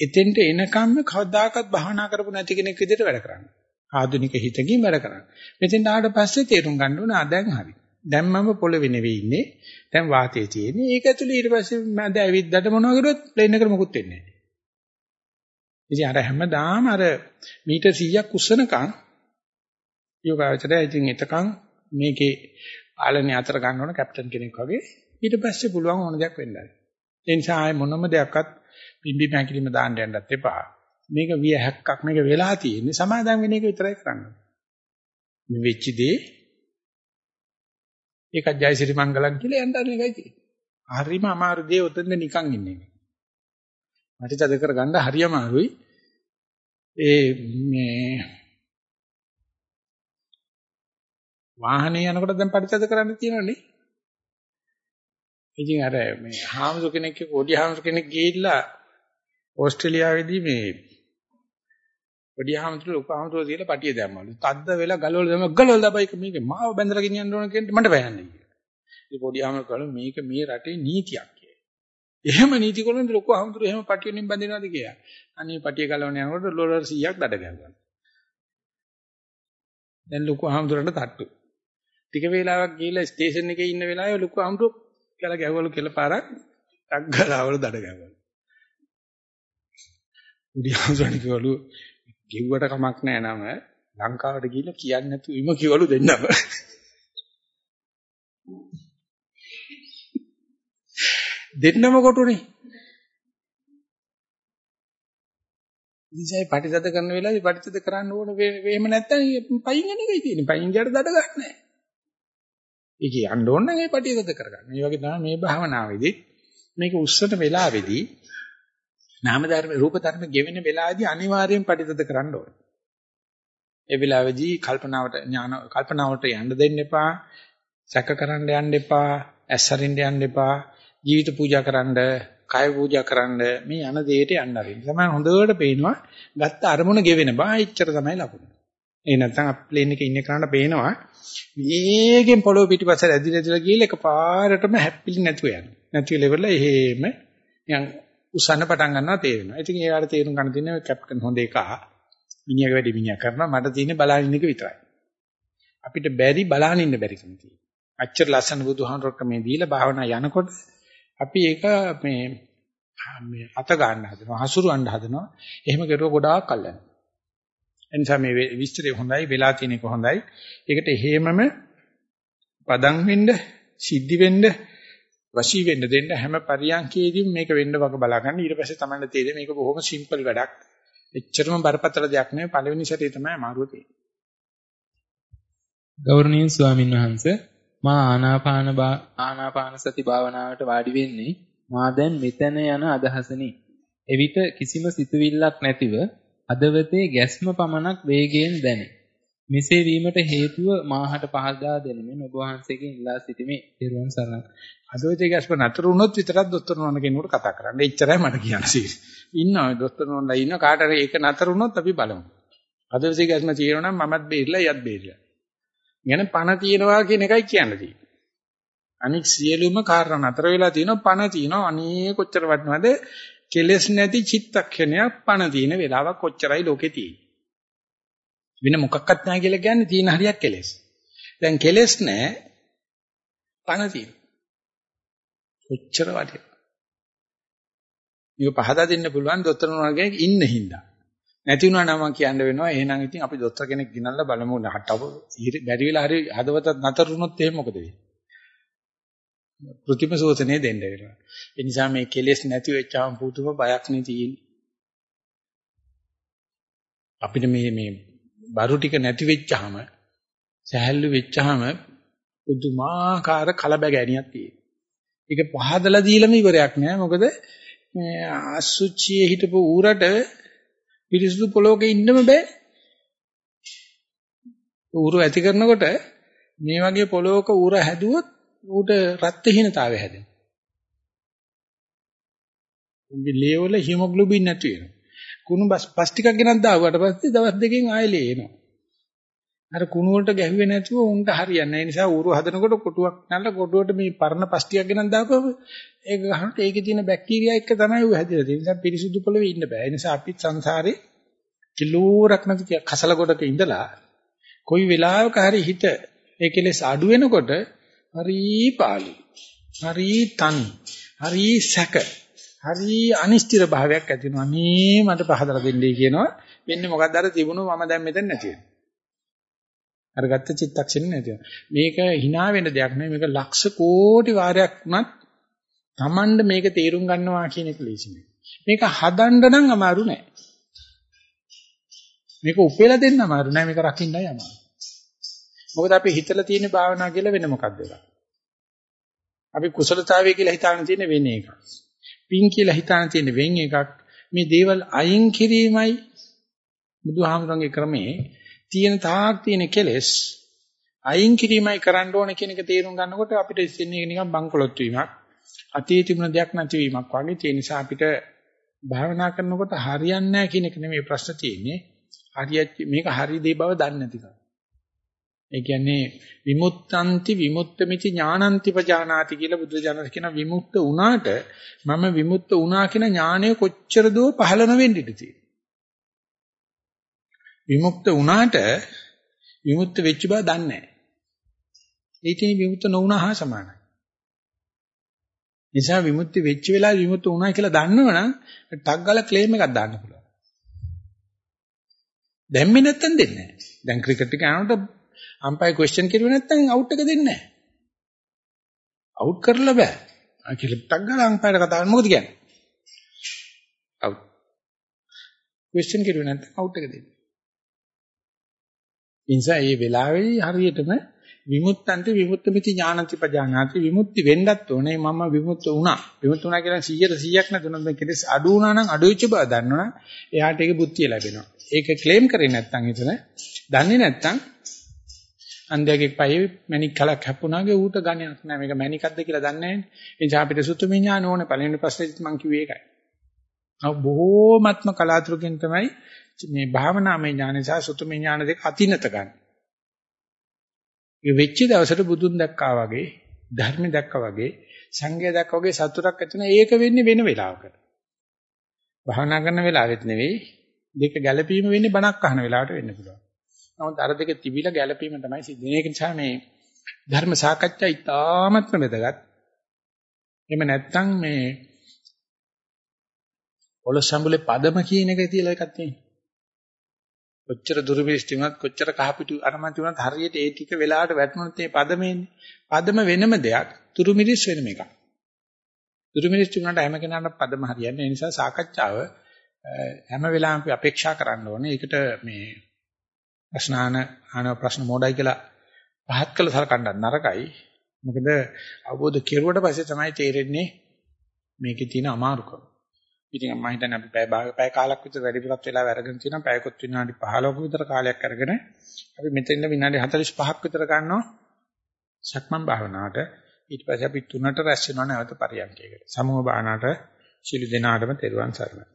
එතෙන්ට එනකම්ම කවදාකවත් භාවනා කරපු නැති කෙනෙක් විදිහට වැඩ කරන්නේ. ආධුනික හිතකින් වැඩ කරන්නේ. මෙතෙන් ආවට පස්සේ තේරුම් ගන්න ඕන ආ දැන් හරි. දැන් මම පොළවේ නෙවෙයි ඉන්නේ. දැන් වාතයේ තියෙන්නේ. ඒක ඇතුලේ ඊට පස්සේ මම ඇවිද්දාට මොනවා කරුවොත් ප්ලේන් එකට මොකුත් වෙන්නේ නැහැ. ඉතින් අර හැමදාම අර මීටර් 100ක් උස්සනකම් යෝගාවචරය ඉතින් එතකන් මේකේ පාලනය අතර ගන්න ඕන කැප්ටන් කෙනෙක් වගේ ඊට පස්සේ පුළුවන් ඕන දෙයක් වෙන්න ඇති. ඒ නිසා ආයේ මොනම දෙයක්වත් පිම්බි මහැකිලිම දාන්න යන්නත් එපා. මේක විය හැක්කක් මේක වෙලා තියෙන්නේ සමාදම් වෙන එක විතරයි කරන්න. මේ වෙච්ච දේ ඒකත් ජයසිරි මංගලම් කියලා යන්න අර එකයි තියෙන්නේ. හරිම අමාරු දේ උතෙන්ද නිකන් ඉන්නේ. මට තද කරගන්න හරි අමාරුයි. ඒ මේ වාහනේ යනකොට දැන් පරිත්‍යාග කරන්න තියෙනවනේ. ඉතින් අර මේ හාමුදුර කෙනෙක් පොඩි හාමුදුර කෙනෙක් ගිහිල්ලා ඕස්ට්‍රේලියාවේදී මේ පොඩි හාමුදුර ලොකු හාමුදුර කියලා පටිය දැම්මලු. තද්ද වෙලා ගලවල දැම්ම ගලවල දබයික මේක මාව බැඳලා ගෙනියන්න ඕන කියන්න මට බයන්නේ කියලා. ඉතින් පොඩි හාමුදුර කළා මේක මේ රටේ නීතියක් කියලා. එහෙම නීති කරන ලොකු හාමුදුර එහෙම පටිය වලින් බැඳිනවද කියලා. අනේ පටිය ගලවන යනකොට ඩොලර් 100ක් දඩ ගැහුවා. දැන් ලොකු හාමුදුරන්ට තට්ටු. ටික වේලාවක් ගිහිල්ලා ස්ටේෂන් එකේ ඉන්න වෙලාවේ ලොකු අමුතු කියලා ගැහුවලු කියලා පාරක් ටක් ගාලාවල දඩ ගැහුවලු. උඩියන්සන් කිව්වලු ගෙව්වට කමක් නැහැ නම ලංකාවට ගිහිල්ලා කියන්නේ නැතු ඉම කිව්වලු දෙන්නම. දෙන්නම කොටුනේ. ඉතින් පටිසද කරන වෙලාවේ පටිසද කරන්න ඕන එහෙම නැත්නම් පයින් යන එකයි තියෙන්නේ. පයින් ගියට දඩ ගන්න නැහැ. ඒක යන්න ඕන නම් ඒ පටිගත කරගන්න. මේ වගේ තමයි මේ භාවනාවේදී මේක උස්සන වෙලාවේදී නාම ධර්ම රූප ධර්ම ගෙවෙන වෙලාවේදී අනිවාර්යෙන් පටිගත කරන්න ඕන. ඒ වෙලාවේදී කල්පනාවට ඥාන කල්පනාවට යන්න දෙන්න එපා. සැක කරන්න යන්න එපා. ඇස්සරින්න යන්න එපා. ජීවිත පූජා කරන්න, කය පූජා කරන්න මේ යන දෙයට යන්න ආරින්න. තමයි හොඳට පේනවා. ගත්ත අරමුණ ගෙවෙන බා එච්චර තමයි ලකුණ. ඒ නැත්තම් ප්ලේන් එකේ ඉන්න කරාට පේනවා වේගෙන් පොළොව පිටිපස්සට ඇදිලා ඇදිලා ගිහලා එකපාරටම හැප්පිලි නැතුව යනවා. නැති ලෙවල එහෙම නිකන් උසන්න පටන් ගන්නවා තේරෙනවා. ඉතින් ඒකට තේරුම් ගන්න තියෙන්නේ කැප්ටන් හොඳ එක. මිනිහගේ වැඩි මිනිහා කරනවා මට තියෙන්නේ බලන්න ඉන්න එක විතරයි. අපිට බැරි බලන්න ඉන්න බැරිකම තියෙනවා. අච්චර ලස්සන බුදුහාමරක මේ දීලා භාවනා යනකොට අපි ඒක මේ මේ අත ගන්න හදනවා හසුරුවන්න හදනවා. එහෙම කරුව ගොඩාක් කල් යනවා. එනිසා මේ විස්තරය හොඳයි වෙලා තියෙන එක හොඳයි. ඒකට හේමම පදම් වෙන්න, සිද්ධි වෙන්න, වශී වෙන්න දෙන්න හැම පරියන්කේදීම මේක වෙන්න වගේ බලා ගන්න. ඊට පස්සේ තමයි තේරෙන්නේ මේක බොහොම සිම්පල් වැඩක්. එච්චරම බරපතල දෙයක් නෙවෙයි. පළවෙනි සැරේ තමයි අමාරුව තියෙන්නේ. ගෞරවනීය ස්වාමින් වහන්සේ මා ආනාපාන ආනාපාන සති භාවනාවට වාඩි වෙන්නේ මා දැන් මෙතන යන අදහසනි. එවිට කිසිම සිතුවිල්ලක් නැතිව අදවතේ ගැස්ම පමණක් වේගයෙන් දැනේ. මෙසේ වීමට හේතුව මාහට පහදා දෙනෙමින් ඔබ වහන්සේගෙන් ඉල්ලා සිටිමි. ඊරුවන් සරණයි. අදවතේ ගැස්ම නතර වුණොත් විතරක් දොස්තර නෝන කෙනෙකුට කතා කරන්න. එච්චරයි මට කියන්න තියෙන්නේ. ඉන්නවා දොස්තර නෝනලා ඉන්න කාට හරි ඒක නතර වුණොත් අපි බලමු. අදවතේ ගැස්ම තියෙනවා නම් මමත් බේරිලා යත් බේරිලා. ගැන පණ තියනවා කියන එකයි කියන්න තියෙන්නේ. අනික සියලුම කාරණා නතර වෙලා තියෙනවා පණ තියෙනවා අනේ කොච්චර වටිනවද කෙලස් නැති චිත්තක්ෂණයක් පණ තියෙන වෙලාවක් කොච්චරයි ලෝකේ තියෙන්නේ. වෙන මොකක්වත් නැහැ කියලා කියන්නේ තියෙන හරියක් කෙලස්. දැන් කෙලස් නැහැ පණ තියෙන. කොච්චර වටිනවද? මේක පහදා දෙන්න පුළුවන් දොස්තර නෝනාගේ ඉන්න හින්දා. නැති වුණා නම් කියන්න වෙනවා එහෙනම් ඉතින් අපි දොස්තර කෙනෙක් ගෙනල්ලා බලමු නහටව බැරි වෙලා හරි හදවත නතර වුණොත් එහෙම මොකද වෙන්නේ? කෘතිම සෝතනේ දෙන්න වෙනවා. ඒ නිසා මේ කෙලෙස් නැති වෙච්චාම පුදුම බයක් නේ තියෙන්නේ. අපිට මේ මේ බරු ටික නැති වෙච්චාම සහැල්ලු වෙච්චාම පුදුමාකාර කලබගෑනියක් තියෙනවා. ඒක පහදලා දීලම ඉවරයක් නෑ. මොකද මේ අසුචියේ හිටපු ඌරට පිරිසුදු පොලොක ඉන්නම බෑ. ඌරු ඇති කරනකොට මේ වගේ පොලොක ඌර හැදුවොත් ඌට රත්ත්‍හිනතාවය හැදෙනවා. උන්ගේ ලේවල හිමොග්ලොබින් නැති වෙනවා. කුණු බස් පස් ටිකක් ගෙනත් දාුවාට පස්සේ දවස් දෙකකින් ආයෙ ලේ එනවා. අර කුණු වලට ගැහුවේ නැතුව උන්ට හරියන්නේ නැහැ. ඒ නිසා ඌරු හදනකොට කොටුවක් නැල්ල කොටුවට මේ පරණ පස් ටිකක් ගෙනත් දාපුවම ඒක ගහනට ඒකේ තියෙන බැක්ටීරියා එක්ක තමයි ඌ හැදිලා තියෙන්නේ. ඒ නිසා පිරිසුදු පොළවේ ඉන්න බෑ. ඒ නිසා අපිත් සංසාරේ කිලෝරක් නැති කසල ගොඩක ඉඳලා කොයි වෙලාවක හරි හිත ඒ කෙලෙස් අඩු වෙනකොට හරි පාළු. හරි තනි. හරි සැක. හරි අනිශ්චිත භාවයක් ඇති වෙනවා. මේ මට පහදලා දෙන්නයි කියනවා. වෙන්නේ මොකක්ද අර තිබුණු මම දැන් මෙතන නැති වෙනවා. අර ගත්ත චිත්තක්ෂණ නැති වෙනවා. මේක hina වෙන දෙයක් නෙවෙයි. මේක ලක්ෂ කෝටි වාරයක් වුණත් Tamand මේක තේරුම් ගන්නවා කියන එක ලේසි නෑ. මේක හදන්න නම් අමාරු නෑ. මේක උපේලා දෙන්න අමාරු නෑ. මේක රකින්නයි අමාරු. මොකද අපි හිතලා තියෙන භාවනා කියලා වෙන මොකක්ද ඒක? අපි කුසලතාවය කියලා හිතාන තියෙන වෙන එකක්. පින් කියලා හිතාන තියෙන වෙන එකක්. මේ දේවල් අයින් කිරීමයි බුදුහාමුදුරන්ගේ ක්‍රමේ තියෙන තාක් තියෙන කෙලෙස් අයින් කිරීමයි කරන්න ඕන කියන එක තේරුම් ගන්නකොට අපිට ඉන්නේ නිකන් බංකොලොත් වීමක් අතීත තිබුණ දෙයක් නැතිවීමක් වගේ ඒ නිසා අපිට භාවනා කරනකොට හරියන්නේ නැහැ කියන එක නෙමෙයි ප්‍රශ්න තියෙන්නේ හරියට මේක හරි දේ බව දන්නේ නැතිකම ඒ කියන්නේ විමුක්තන්ති විමුක්තമിതി ඥානන්ති පජානාති කියලා බුදුජානක කියන විමුක්ත වුණාට මම විමුක්ත වුණා කියන ඥානය කොච්චර දෝ පහළ නොවෙන්න ඉඩ තියෙනවා. විමුක්ත වුණාට විමුක්ත වෙච්ච බව දන්නේ නැහැ. ඒ කියන්නේ විමුක්ත නොවුණා හා සමානයි. නිසා විමුක්ති වෙච්ච වෙලාවේ විමුක්ත වුණා කියලා දන්නවනම් ටක් ගාලා ක්ලේම් එකක් දාන්න පුළුවන්. දැම්මේ නැත්තම් දෙන්නේ නැහැ. දැන් ක්‍රිකට් එක යනකොට අම්පයර් ක්වෙස්චන් කරුවේ නැත්නම් අවුට් එක දෙන්නේ නැහැ. අවුට් කරලා බෑ. ආ කියලා ටක් ගාලා අම්පයර් කතා කරන මොකද කියන්නේ? අවුට්. ක්වෙස්චන් කරුවේ නැත්නම් අවුට් එක දෙන්නේ. ඉන්සා මේ වෙලාවේ හරියටම විමුක්තන්ති විමුක්තമിതി ඥානති පජානාති විමුක්ති වෙන්නත් ඕනේ මම විමුක්ත වුණා. විමුක්ත වුණා කියලා 100ට 100ක් නැතුණත් මේ කෙලෙස් අඩු වුණා නම් අඩු වෙච්ච බව දන්නවනම් එයාට ඒක බුද්ධිය ලැබෙනවා. ඒක ක්ලේම් කරේ නැත්නම් එතන දන්නේ නැත්නම් අන්ධයෙක් පහේ මණික් කලක් හැප්පුණාගේ ඌට ගණනක් නැහැ. මේක මණිකක්ද කියලා දන්නේ නැහැ. ඒ නිසා අපිට සුතුමි ඥාන ඕනේ. පළවෙනි ප්‍රශ්නේත් මම කිව්වේ ඒකයි. අව බොහෝමත්ම කලාතුරකින් තමයි මේ භාවනාමය ඥාන සහ සුතුමි ඥාන දෙක අතිනත ගන්න. ඒ වෙච්ච දවසට බුදුන් දැක්කා වගේ, ධර්ම දැක්කා වගේ, සංඝය දැක්කා වගේ සතුටක් ඇති වෙන ඒක වෙන්නේ වෙන වෙලාවකට. භාවනා කරන වෙලාවෙත් නෙවෙයි, දෙක ගැළපීම වෙන්නේ බණක් අහන වෙලාවට වෙන්න පුළුවන්. නමුත් අර දෙක තිබිලා ගැළපීම තමයි සිද්ධ වෙන්නේ. ඒක නිසා මේ ධර්ම සාකච්ඡා ඉතාමත්ම වැදගත්. එහෙම නැත්නම් මේ පොළොස් සම්බුලේ පදම කියන එක තියලා එකක් තියෙනවා. කොච්චර දුර්විස්ටි වුණත් කොච්චර කහපිටු අරමන්ති වුණත් හරියට ඒ ටික වෙලාවට වැටුණොත් මේ පදමේන්නේ. පදම වෙනම දෙයක්, තුරුමිරිස් වෙනම එකක්. තුරුමිරිස් වුණාට හැම කෙනාටම පදම හරියන්නේ. ඒ නිසා සාකච්ඡාව හැම වෙලාවෙම අපි අපේක්ෂා කරන්න ඕනේ. ඒකට මේ ප්‍රශ්නාන ආන ප්‍රශ්න මොඩයි කියලා පහත් කළ සලකන්න නරකයි. මොකද අවබෝධ කෙරුවට පස්සේ තමයි තේරෙන්නේ මේකේ තියෙන අමාරුකම. ඉතින් මම හිතන්නේ අපි පැය භාග පැය කාලක් විතර වැඩිපුරත් වෙලා අරගෙන තියෙනවා. පැයකොත් විනාඩි 15ක විතර කාලයක් අරගෙන අපි මෙතෙන්ද විනාඩි 45ක් විතර ගන්නවා සක්මන් භාවනාවට. ඊට පස්සේ අපි තුනට රැස් වෙනවා නැවත පරියන්කයකට. සමූහ භාවනාවට ශිළු දෙනාටම තෙරුවන් සරණයි.